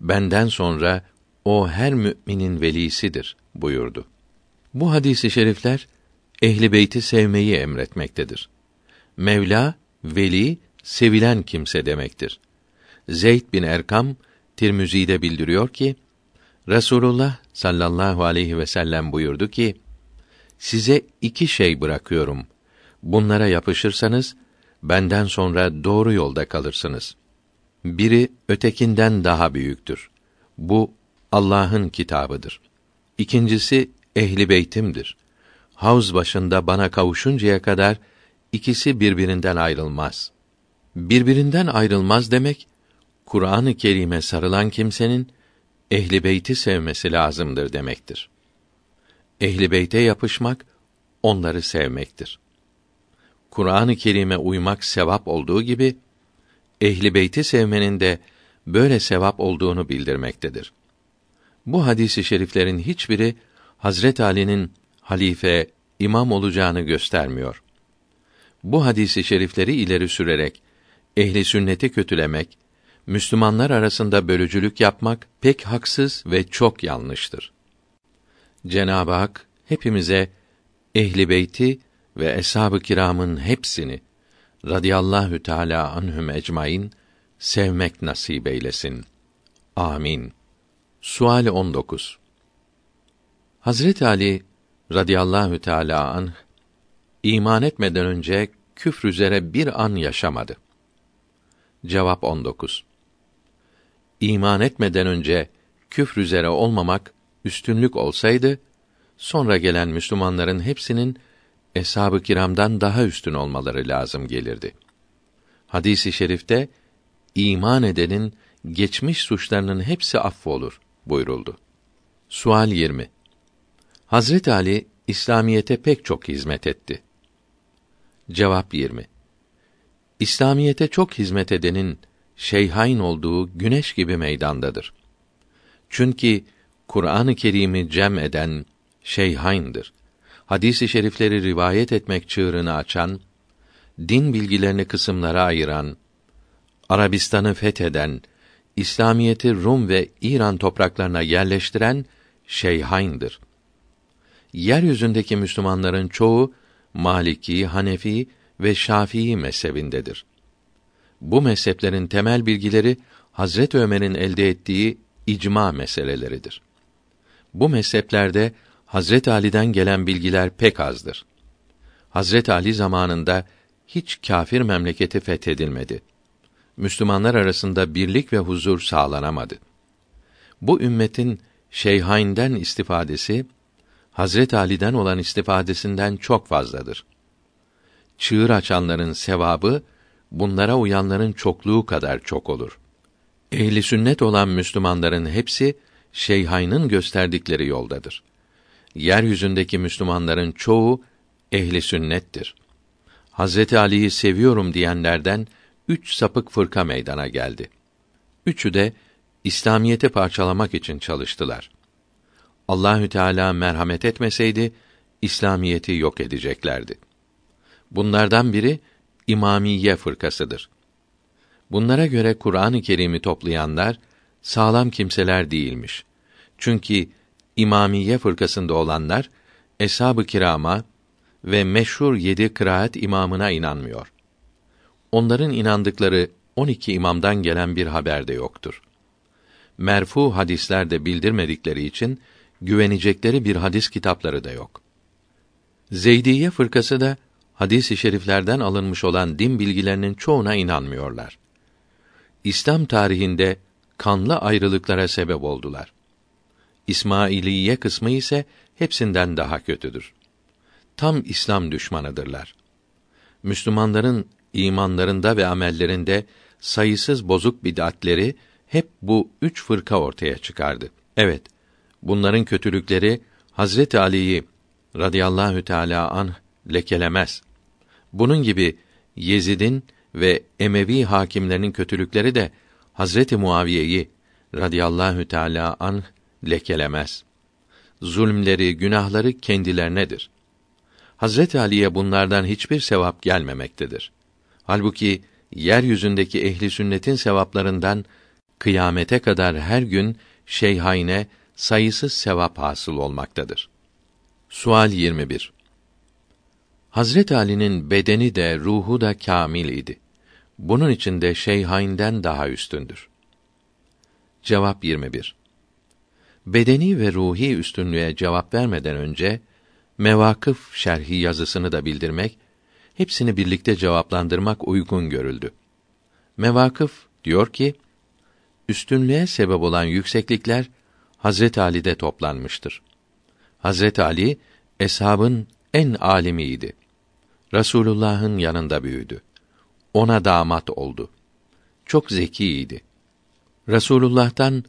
Benden sonra o her müminin velisidir buyurdu. Bu hadisi şerifler ehli beyti sevmeyi emretmektedir. Mevla veli sevilen kimse demektir. Zeyd bin Erkam Tirmizi'de bildiriyor ki Resulullah sallallahu aleyhi ve sellem buyurdu ki size iki şey bırakıyorum. Bunlara yapışırsanız benden sonra doğru yolda kalırsınız. Biri ötekinden daha büyüktür. Bu Allah'ın kitabıdır. İkincisi ehli beytimdir. Havz başında bana kavuşuncaya kadar ikisi birbirinden ayrılmaz. Birbirinden ayrılmaz demek Kur'an-ı Kerim'e sarılan kimsenin ehli beyti sevmesi lazımdır demektir. Ehli beyte yapışmak onları sevmektir. Kur'an-ı Kerim'e uymak sevap olduğu gibi ehli beyti sevmenin de böyle sevap olduğunu bildirmektedir. Bu hadisi şeriflerin hiçbiri Hazret Ali'nin halife, imam olacağını göstermiyor. Bu hadisi şerifleri ileri sürerek ehli sünneti kötülemek, Müslümanlar arasında bölücülük yapmak pek haksız ve çok yanlıştır. Cenab-ı Hak hepimize ehli beyti ve eshab-ı kiramın hepsini radıyallahu teala anhum ecmaîn sevmek nasip eylesin. Amin. Sual 19. Hazret Ali radıyallahu teala anh iman etmeden önce küfr üzere bir an yaşamadı. Cevap 19. İman etmeden önce küfr üzere olmamak üstünlük olsaydı sonra gelen Müslümanların hepsinin eshab-ı kiramdan daha üstün olmaları lazım gelirdi. Hadisi i şerifte iman edenin geçmiş suçlarının hepsi affolur buyuruldu. Sual 20. Hazret Ali İslamiyete pek çok hizmet etti. Cevap 20. İslamiyete çok hizmet edenin şeyhain olduğu güneş gibi meydandadır. Çünkü Kur'an-ı Kerim'i cem eden şeyhaindir. Hadis-i şerifleri rivayet etmek çığırını açan, din bilgilerini kısımlara ayıran, Arabistan'ı fetheden, İslamiyeti Rum ve İran topraklarına yerleştiren şeyhaindir. Yeryüzündeki Müslümanların çoğu Maliki, Hanefi ve Şafii mezhebindedir. Bu mezheplerin temel bilgileri Hazret Ömer'in elde ettiği icma meseleleridir. Bu mezheplerde Hazret Ali'den gelen bilgiler pek azdır. Hazret Ali zamanında hiç kâfir memleketi fethedilmedi. Müslümanlar arasında birlik ve huzur sağlanamadı. Bu ümmetin şeyhainden istifadesi Hazret Ali'den olan istifadesinden çok fazladır. Çığır açanların sevabı bunlara uyanların çokluğu kadar çok olur. Ehli sünnet olan Müslümanların hepsi şeyhaynın gösterdikleri yoldadır. Yeryüzündeki Müslümanların çoğu ehli sünnettir. Hazreti Ali'yi seviyorum diyenlerden üç sapık fırka meydana geldi. Üçü de İslamiyeti parçalamak için çalıştılar. Allahü Teala merhamet etmeseydi İslamiyeti yok edeceklerdi. Bunlardan biri İmamiye fırkasıdır. Bunlara göre Kur'an-ı Kerim'i toplayanlar sağlam kimseler değilmiş. Çünkü İmamiye fırkasında olanlar eshab-ı kirama ve meşhur yedi kıraat imamına inanmıyor. Onların inandıkları 12 imamdan gelen bir haber de yoktur. Merfu hadisler de bildirmedikleri için güvenecekleri bir hadis kitapları da yok. Zeydiye fırkası da hadis-i şeriflerden alınmış olan din bilgilerinin çoğuna inanmıyorlar. İslam tarihinde kanlı ayrılıklara sebep oldular. İsmailiye kısmı ise hepsinden daha kötüdür. Tam İslam düşmanıdırlar. Müslümanların imanlarında ve amellerinde sayısız bozuk bid'atleri hep bu üç fırka ortaya çıkardı. Evet, bunların kötülükleri Hazreti Ali'yi radıyallahu teala an lekelemez. Bunun gibi Yezid'in ve Emevi hakimlerinin kötülükleri de Hazreti Muaviye'yi radıyallahu teala an lekelemez. Zulmleri, günahları kendilerinedir. Hazreti Ali'ye bunlardan hiçbir sevap gelmemektedir. Halbuki yeryüzündeki ehli sünnetin sevaplarından kıyamete kadar her gün şeyhayne sayısız sevap hasıl olmaktadır. Sual 21. Hazret Ali'nin bedeni de ruhu da kamil idi. Bunun için de şeyhainden daha üstündür. Cevap 21. Bedeni ve ruhi üstünlüğe cevap vermeden önce mevakıf şerhi yazısını da bildirmek, hepsini birlikte cevaplandırmak uygun görüldü. Mevakıf diyor ki, üstünlüğe sebep olan yükseklikler Hazret Ali'de toplanmıştır. Hazret Ali eshabın en alimiydi. Rasulullah'ın yanında büyüdü. Ona damat oldu. Çok zekiydi. Rasulullah'tan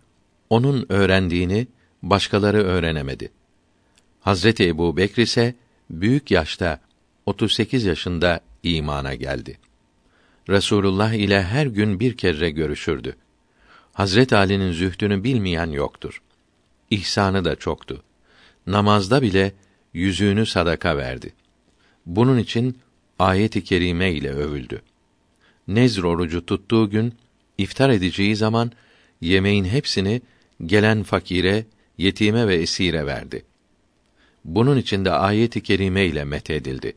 onun öğrendiğini başkaları öğrenemedi. Hazreti Ebu Bekr ise büyük yaşta 38 yaşında imana geldi. Resulullah ile her gün bir kere görüşürdü. Hazret Ali'nin zühdünü bilmeyen yoktur. İhsanı da çoktu. Namazda bile yüzüğünü sadaka verdi. Bunun için ayet-i kerime ile övüldü. Nezr orucu tuttuğu gün iftar edeceği zaman yemeğin hepsini gelen fakire, yetime ve esire verdi. Bunun için de ayet-i kerime ile methedildi.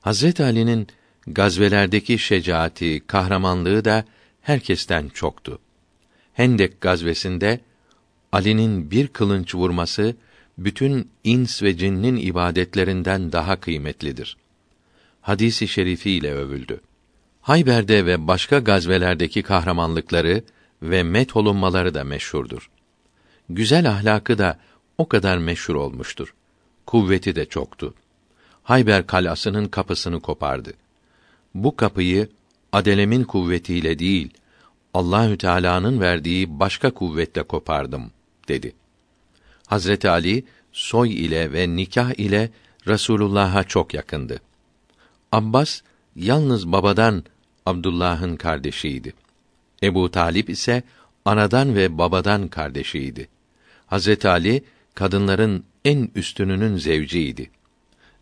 Hazret Ali'nin gazvelerdeki şecaati, kahramanlığı da herkesten çoktu. Hendek gazvesinde Ali'nin bir kılınç vurması bütün ins ve cinnin ibadetlerinden daha kıymetlidir. Hadisi şerifi ile övüldü. Hayber'de ve başka gazvelerdeki kahramanlıkları ve met olunmaları da meşhurdur. Güzel ahlakı da o kadar meşhur olmuştur. Kuvveti de çoktu. Hayber kalasının kapısını kopardı. Bu kapıyı adelemin kuvvetiyle değil, Allahü Teala'nın verdiği başka kuvvetle kopardım dedi. Hazreti Ali soy ile ve nikah ile Resulullah'a çok yakındı. Abbas yalnız babadan Abdullah'ın kardeşiydi. Ebu Talip ise anadan ve babadan kardeşiydi. Hazreti Ali kadınların en üstününün zevciydi.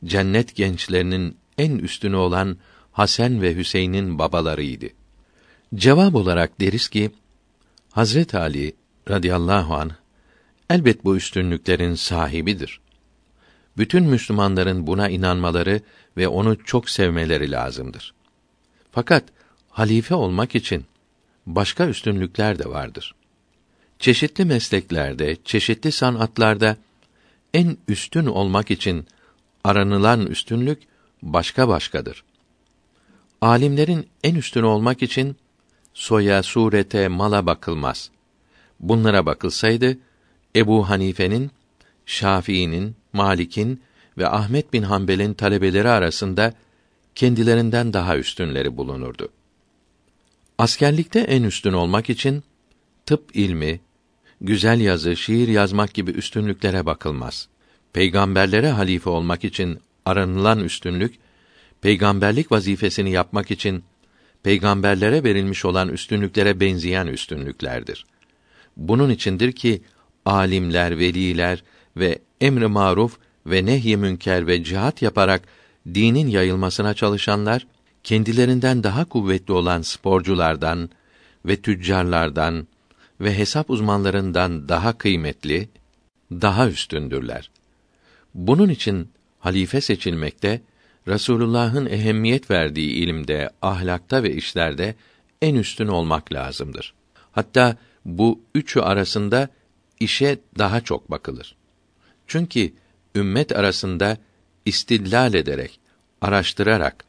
Cennet gençlerinin en üstünü olan Hasan ve Hüseyin'in babalarıydı. Cevap olarak deriz ki Hazret Ali radıyallahu an elbet bu üstünlüklerin sahibidir. Bütün Müslümanların buna inanmaları ve onu çok sevmeleri lazımdır. Fakat halife olmak için başka üstünlükler de vardır. Çeşitli mesleklerde, çeşitli sanatlarda en üstün olmak için aranılan üstünlük başka başkadır. Alimlerin en üstün olmak için soya, surete, mala bakılmaz. Bunlara bakılsaydı Ebu Hanife'nin, Şafii'nin, Malik'in ve Ahmet bin Hanbel'in talebeleri arasında kendilerinden daha üstünleri bulunurdu. Askerlikte en üstün olmak için tıp ilmi, güzel yazı, şiir yazmak gibi üstünlüklere bakılmaz. Peygamberlere halife olmak için aranılan üstünlük, peygamberlik vazifesini yapmak için peygamberlere verilmiş olan üstünlüklere benzeyen üstünlüklerdir. Bunun içindir ki alimler, veliler ve emr-i maruf ve nehy-i münker ve cihat yaparak dinin yayılmasına çalışanlar kendilerinden daha kuvvetli olan sporculardan ve tüccarlardan ve hesap uzmanlarından daha kıymetli, daha üstündürler. Bunun için halife seçilmekte Resulullah'ın ehemmiyet verdiği ilimde, ahlakta ve işlerde en üstün olmak lazımdır. Hatta bu üçü arasında işe daha çok bakılır. Çünkü ümmet arasında istidlal ederek, araştırarak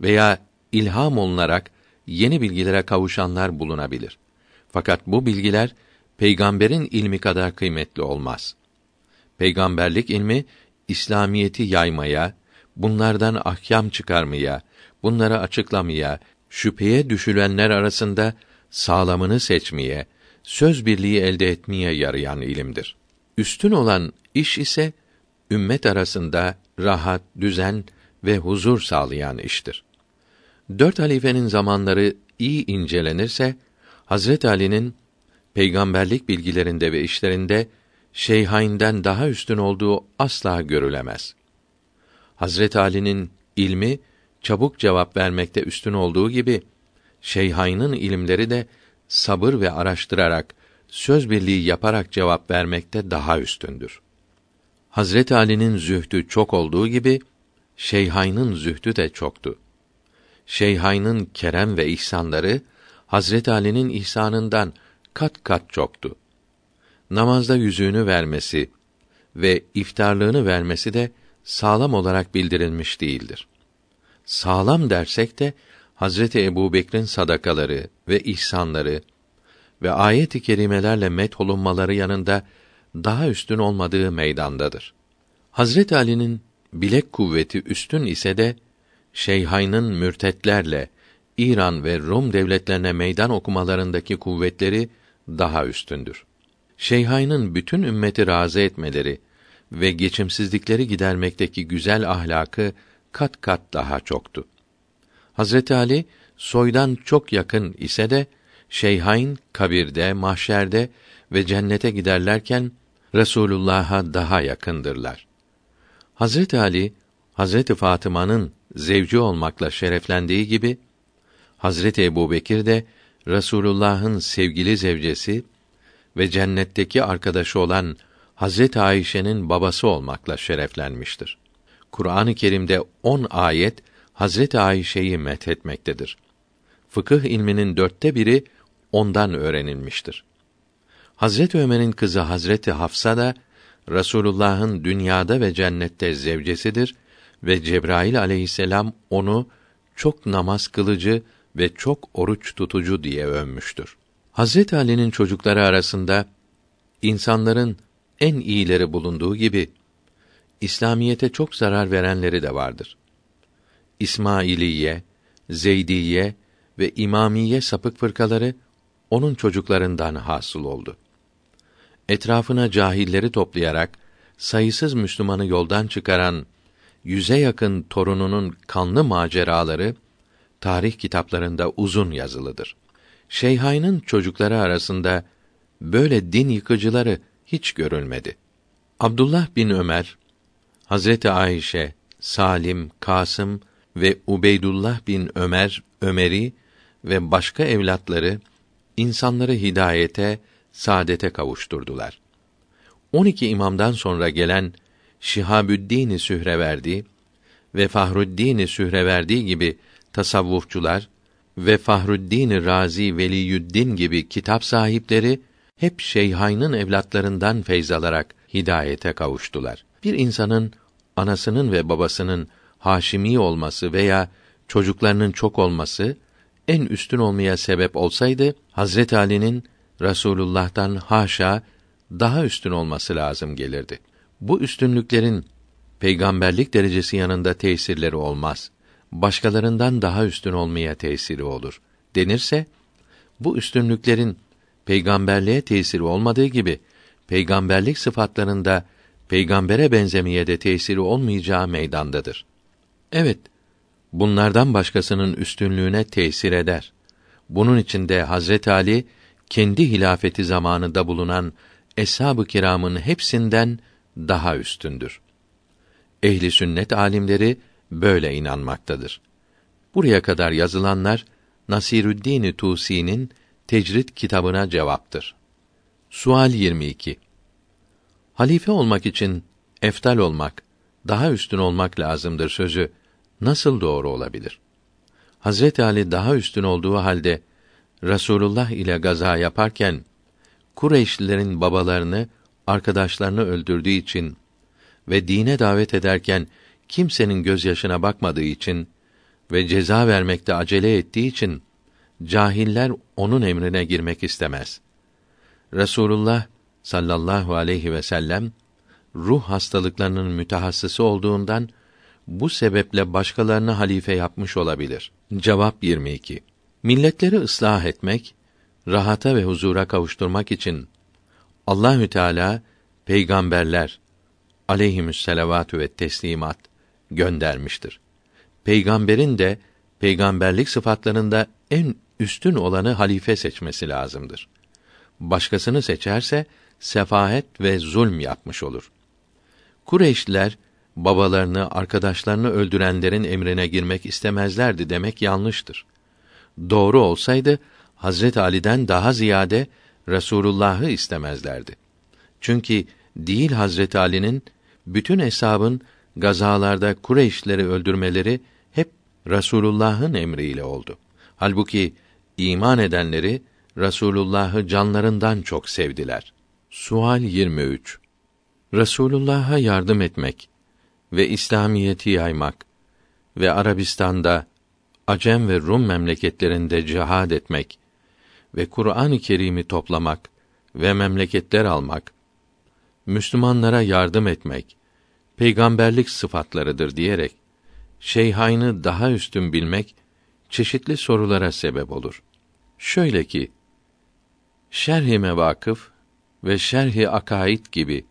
veya ilham olunarak yeni bilgilere kavuşanlar bulunabilir. Fakat bu bilgiler peygamberin ilmi kadar kıymetli olmaz. Peygamberlik ilmi İslamiyeti yaymaya, bunlardan ahkam çıkarmaya, bunları açıklamaya, şüpheye düşülenler arasında sağlamını seçmeye, söz birliği elde etmeye yarayan ilimdir. Üstün olan iş ise ümmet arasında rahat, düzen ve huzur sağlayan iştir. Dört halifenin zamanları iyi incelenirse, Hazret Ali'nin peygamberlik bilgilerinde ve işlerinde Şeyhain'den daha üstün olduğu asla görülemez. Hazret Ali'nin ilmi çabuk cevap vermekte üstün olduğu gibi Şeyhain'in ilimleri de sabır ve araştırarak söz birliği yaparak cevap vermekte daha üstündür. Hazret Ali'nin zühdü çok olduğu gibi Şeyhayn'ın zühdü de çoktu. Şeyhayn'ın kerem ve ihsanları Hazret Ali'nin ihsanından kat kat çoktu. Namazda yüzüğünü vermesi ve iftarlığını vermesi de sağlam olarak bildirilmiş değildir. Sağlam dersek de Hazreti Ebubekir'in sadakaları ve ihsanları ve ayet-i kerimelerle met olunmaları yanında daha üstün olmadığı meydandadır. Hazret Ali'nin bilek kuvveti üstün ise de Şeyhayn'ın mürtetlerle İran ve Rum devletlerine meydan okumalarındaki kuvvetleri daha üstündür. Şeyhayn'ın bütün ümmeti razı etmeleri ve geçimsizlikleri gidermekteki güzel ahlakı kat kat daha çoktu. Hazreti Ali soydan çok yakın ise de Şeyhayn kabirde, mahşerde ve cennete giderlerken Resulullah'a daha yakındırlar. Hazreti Ali Hazreti Fatıma'nın zevci olmakla şereflendiği gibi Hazreti Ebubekir de Resulullah'ın sevgili zevcesi ve cennetteki arkadaşı olan Hazreti Ayşe'nin babası olmakla şereflenmiştir. Kur'an-ı Kerim'de on ayet Hazreti Ayşe'yi methetmektedir. Fıkıh ilminin dörtte biri ondan öğrenilmiştir. Hazreti Ömer'in kızı Hazreti Hafsa da Rasulullah'ın dünyada ve cennette zevcesidir ve Cebrail aleyhisselam onu çok namaz kılıcı ve çok oruç tutucu diye övmüştür. Hazret Ali'nin çocukları arasında insanların en iyileri bulunduğu gibi İslamiyete çok zarar verenleri de vardır. İsmailiye, Zeydiye ve İmamiye sapık fırkaları onun çocuklarından hasıl oldu. Etrafına cahilleri toplayarak sayısız Müslümanı yoldan çıkaran yüze yakın torununun kanlı maceraları tarih kitaplarında uzun yazılıdır. Şeyhayn'ın çocukları arasında böyle din yıkıcıları hiç görülmedi. Abdullah bin Ömer, Hazreti Ayşe, Salim, Kasım ve Ubeydullah bin Ömer, Ömeri ve başka evlatları insanları hidayete, saadete kavuşturdular. 12 imamdan sonra gelen Şihabüddin Sühreverdi ve Fahruddin Sühreverdi gibi tasavvufçular ve Fahruddin Razi Veliyüddin gibi kitap sahipleri hep Şeyhayn'ın evlatlarından feyz alarak hidayete kavuştular. Bir insanın anasının ve babasının haşimi olması veya çocuklarının çok olması en üstün olmaya sebep olsaydı Hazret Ali'nin Rasulullah'tan haşa daha üstün olması lazım gelirdi. Bu üstünlüklerin peygamberlik derecesi yanında tesirleri olmaz. Başkalarından daha üstün olmaya tesiri olur. Denirse bu üstünlüklerin peygamberliğe tesiri olmadığı gibi peygamberlik sıfatlarında peygambere benzemeye de tesiri olmayacağı meydandadır. Evet, bunlardan başkasının üstünlüğüne tesir eder. Bunun için de Hazret Ali kendi hilafeti zamanında bulunan eshab-ı kiramın hepsinden daha üstündür. Ehli sünnet alimleri böyle inanmaktadır. Buraya kadar yazılanlar Nasirüddin Tusi'nin Tecrid kitabına cevaptır. Sual 22. Halife olmak için eftal olmak, daha üstün olmak lazımdır sözü nasıl doğru olabilir? Hazret Ali daha üstün olduğu halde Rasulullah ile gaza yaparken Kureyşlilerin babalarını, arkadaşlarını öldürdüğü için ve dine davet ederken kimsenin gözyaşına bakmadığı için ve ceza vermekte acele ettiği için cahiller onun emrine girmek istemez. Resulullah sallallahu aleyhi ve sellem ruh hastalıklarının mütehassısı olduğundan bu sebeple başkalarını halife yapmış olabilir. Cevap 22. Milletleri ıslah etmek, rahata ve huzura kavuşturmak için Allahü Teala peygamberler aleyhimüsselavatü ve teslimat göndermiştir. Peygamberin de peygamberlik sıfatlarında en üstün olanı halife seçmesi lazımdır. Başkasını seçerse sefahet ve zulm yapmış olur. Kureyşliler babalarını, arkadaşlarını öldürenlerin emrine girmek istemezlerdi demek yanlıştır. Doğru olsaydı Hazret Ali'den daha ziyade Resulullah'ı istemezlerdi. Çünkü değil Hazret Ali'nin bütün hesabın gazalarda Kureyşleri öldürmeleri hep Resulullah'ın emriyle oldu. Halbuki iman edenleri Resulullah'ı canlarından çok sevdiler. Sual 23. Resulullah'a yardım etmek ve İslamiyeti yaymak ve Arabistan'da Acem ve Rum memleketlerinde cihad etmek ve Kur'an-ı Kerim'i toplamak ve memleketler almak, Müslümanlara yardım etmek, peygamberlik sıfatlarıdır diyerek, şeyhaynı daha üstün bilmek, çeşitli sorulara sebep olur. Şöyle ki, Şerh-i Mevakıf ve Şerh-i Akaid gibi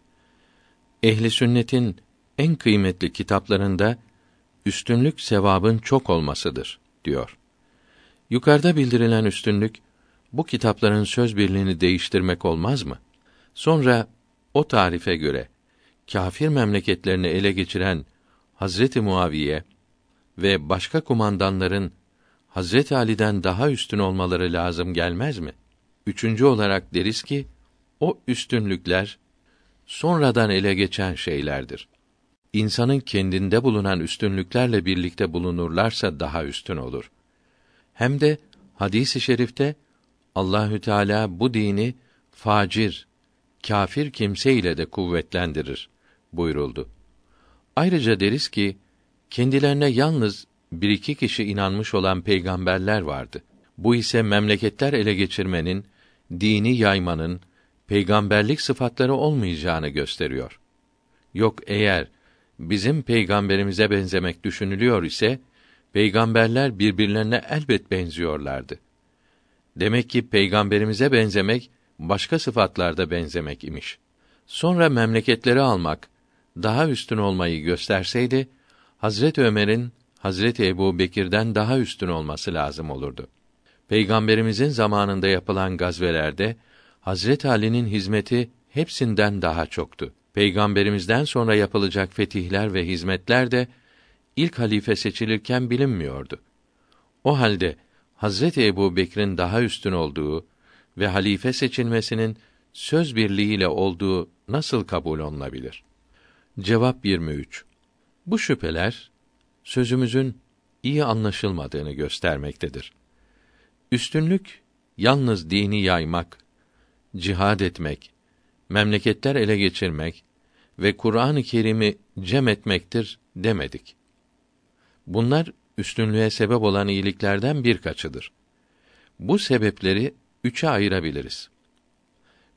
ehli sünnetin en kıymetli kitaplarında üstünlük sevabın çok olmasıdır diyor. Yukarıda bildirilen üstünlük bu kitapların söz birliğini değiştirmek olmaz mı? Sonra o tarife göre kâfir memleketlerini ele geçiren Hazreti Muaviye ve başka kumandanların Hazreti Ali'den daha üstün olmaları lazım gelmez mi? Üçüncü olarak deriz ki o üstünlükler sonradan ele geçen şeylerdir. İnsanın kendinde bulunan üstünlüklerle birlikte bulunurlarsa daha üstün olur. Hem de hadisi i şerifte Allahü Teala bu dini facir, kafir kimse ile de kuvvetlendirir buyuruldu. Ayrıca deriz ki kendilerine yalnız bir iki kişi inanmış olan peygamberler vardı. Bu ise memleketler ele geçirmenin, dini yaymanın, peygamberlik sıfatları olmayacağını gösteriyor. Yok eğer bizim peygamberimize benzemek düşünülüyor ise peygamberler birbirlerine elbet benziyorlardı. Demek ki peygamberimize benzemek başka sıfatlarda benzemek imiş. Sonra memleketleri almak daha üstün olmayı gösterseydi Hazret Ömer'in Hazreti Ebu Bekir'den daha üstün olması lazım olurdu. Peygamberimizin zamanında yapılan gazvelerde Hazret Ali'nin hizmeti hepsinden daha çoktu. Peygamberimizden sonra yapılacak fetihler ve hizmetler de ilk halife seçilirken bilinmiyordu. O halde Hazreti Ebu Bekir'in daha üstün olduğu ve halife seçilmesinin söz birliğiyle olduğu nasıl kabul olunabilir? Cevap 23. Bu şüpheler sözümüzün iyi anlaşılmadığını göstermektedir. Üstünlük yalnız dini yaymak, cihad etmek, memleketler ele geçirmek ve Kur'an-ı Kerim'i cem etmektir demedik. Bunlar üstünlüğe sebep olan iyiliklerden birkaçıdır. Bu sebepleri üçe ayırabiliriz.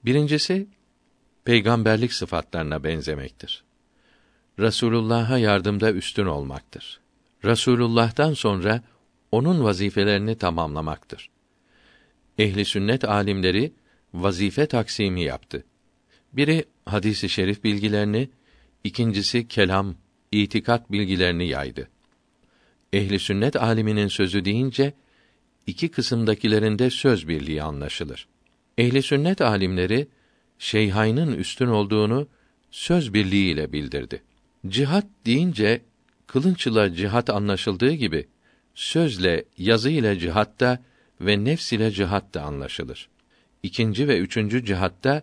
Birincisi peygamberlik sıfatlarına benzemektir. Rasulullah'a yardımda üstün olmaktır. Rasulullah'tan sonra onun vazifelerini tamamlamaktır. Ehli sünnet alimleri vazife taksimi yaptı. Biri hadisi şerif bilgilerini, ikincisi kelam, itikat bilgilerini yaydı. Ehli sünnet aliminin sözü deyince iki kısımdakilerinde söz birliği anlaşılır. Ehli sünnet alimleri şeyhaynın üstün olduğunu söz birliğiyle bildirdi. Cihat deyince kılınçla cihat anlaşıldığı gibi sözle, yazı ile cihatta ve nefs ile cihat da anlaşılır. İkinci ve üçüncü cihatta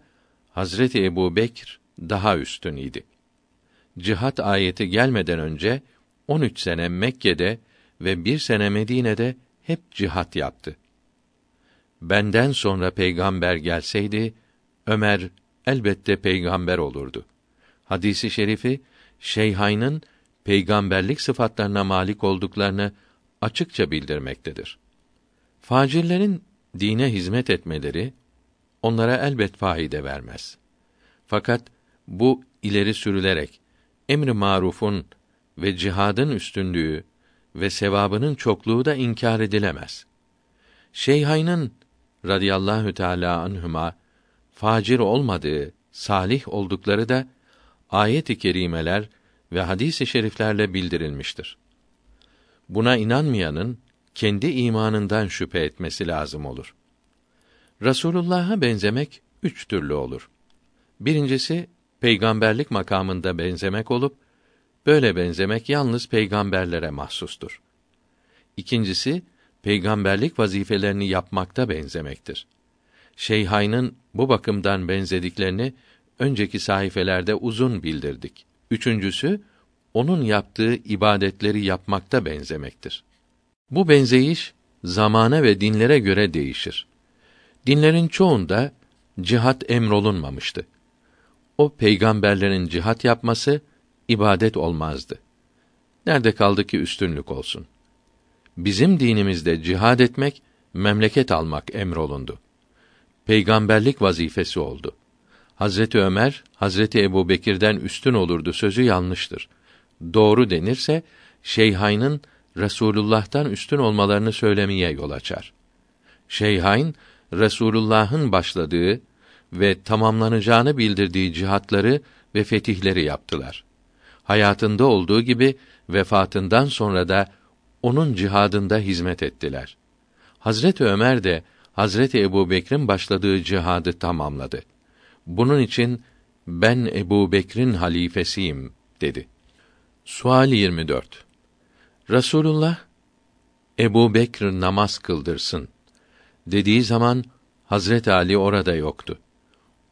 Hazreti Ebu Bekr daha üstün idi. Cihat ayeti gelmeden önce 13 sene Mekke'de ve bir sene Medine'de hep cihat yaptı. Benden sonra peygamber gelseydi Ömer elbette peygamber olurdu. Hadisi şerifi Şeyhayn'ın peygamberlik sıfatlarına malik olduklarını açıkça bildirmektedir. Facirlerin dine hizmet etmeleri onlara elbet faide vermez. Fakat bu ileri sürülerek emri marufun ve cihadın üstünlüğü ve sevabının çokluğu da inkar edilemez. Şeyhayn'ın radıyallahu teala anhuma facir olmadığı, salih oldukları da ayet-i kerimeler ve hadis-i şeriflerle bildirilmiştir. Buna inanmayanın kendi imanından şüphe etmesi lazım olur. Rasulullah'a benzemek üç türlü olur. Birincisi peygamberlik makamında benzemek olup böyle benzemek yalnız peygamberlere mahsustur. İkincisi peygamberlik vazifelerini yapmakta benzemektir. Şeyhayn'ın bu bakımdan benzediklerini önceki sayfelerde uzun bildirdik. Üçüncüsü onun yaptığı ibadetleri yapmakta benzemektir. Bu benzeyiş zamana ve dinlere göre değişir. Dinlerin çoğunda cihat emrolunmamıştı. O peygamberlerin cihat yapması ibadet olmazdı. Nerede kaldı ki üstünlük olsun? Bizim dinimizde cihad etmek, memleket almak emrolundu. Peygamberlik vazifesi oldu. Hazreti Ömer, Hazreti Ebu Bekir'den üstün olurdu sözü yanlıştır. Doğru denirse, Şeyhayn'ın Resulullah'tan üstün olmalarını söylemeye yol açar. Şeyhayn, Resulullah'ın başladığı ve tamamlanacağını bildirdiği cihatları ve fetihleri yaptılar. Hayatında olduğu gibi vefatından sonra da onun cihadında hizmet ettiler. Hazreti Ömer de Hazreti Ebu Bekir'in başladığı cihadı tamamladı. Bunun için ben Ebu Bekir'in halifesiyim dedi. Sual 24. Rasulullah Ebu Bekr namaz kıldırsın dediği zaman Hazret Ali orada yoktu.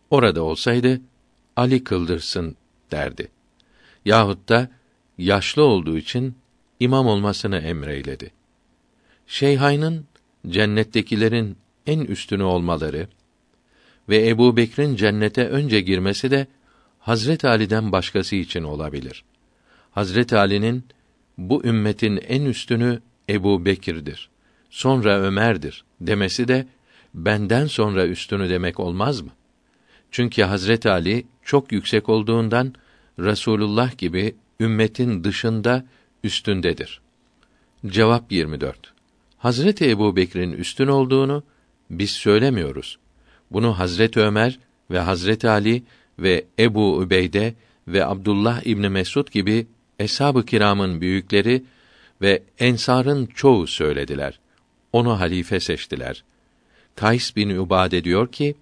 Orada olsaydı Ali kıldırsın derdi. Yahut da yaşlı olduğu için imam olmasını emreyledi. Şeyhayn'ın cennettekilerin en üstünü olmaları ve Ebu Bekir'in cennete önce girmesi de Hazret Ali'den başkası için olabilir. Hazret Ali'nin bu ümmetin en üstünü Ebu Bekir'dir. Sonra Ömer'dir demesi de benden sonra üstünü demek olmaz mı? Çünkü Hazret Ali çok yüksek olduğundan Resulullah gibi ümmetin dışında üstündedir. Cevap 24. Hazreti Ebu Bekir'in üstün olduğunu biz söylemiyoruz. Bunu Hazret Ömer ve Hazret Ali ve Ebu Übeyde ve Abdullah İbni Mesud gibi eshab-ı kiramın büyükleri ve ensarın çoğu söylediler. Onu halife seçtiler. Kays bin Ubade diyor ki,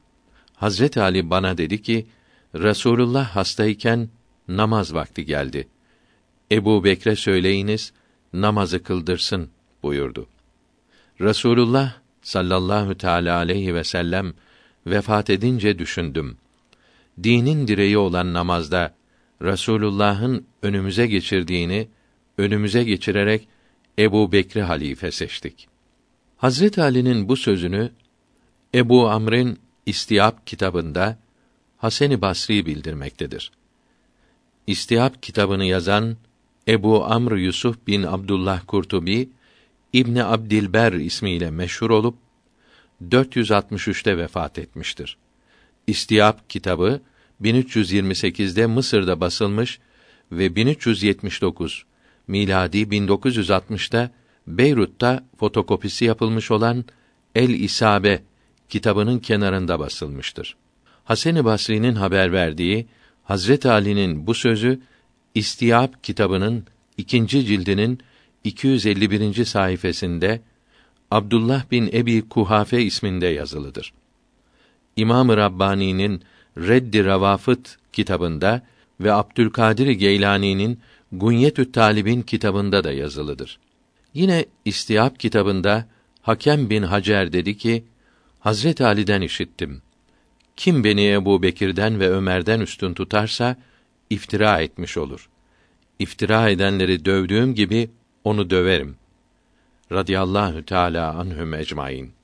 Hazret Ali bana dedi ki, Resulullah hastayken namaz vakti geldi. Ebu Bekre söyleyiniz, namazı kıldırsın buyurdu. Resulullah sallallahu teala aleyhi ve sellem vefat edince düşündüm. Dinin direği olan namazda Resulullah'ın önümüze geçirdiğini önümüze geçirerek Ebu Bekri halife seçtik. Hazret Ali'nin bu sözünü Ebu Amr'in İstiyab kitabında Hasan-ı Basri bildirmektedir. İstiyab kitabını yazan Ebu Amr Yusuf bin Abdullah Kurtubi İbni Abdilber ismiyle meşhur olup 463'te vefat etmiştir. İstiyab kitabı 1328'de Mısır'da basılmış ve 1379 miladi 1960'da Beyrut'ta fotokopisi yapılmış olan El İsabe kitabının kenarında basılmıştır. Hasan-ı Basri'nin haber verdiği Hazret Ali'nin bu sözü İstiyab kitabının ikinci cildinin 251. sayfasında Abdullah bin Ebi Kuhafe isminde yazılıdır. İmam-ı Rabbani'nin Reddi Ravafıt kitabında ve Abdülkadir Geylani'nin Gunyetü Talib'in kitabında da yazılıdır. Yine İstiyab kitabında Hakem bin Hacer dedi ki, Hazret Ali'den işittim. Kim beni Ebu Bekir'den ve Ömer'den üstün tutarsa iftira etmiş olur. İftira edenleri dövdüğüm gibi onu döverim. Radiyallahu Teala anhum ecmaîn.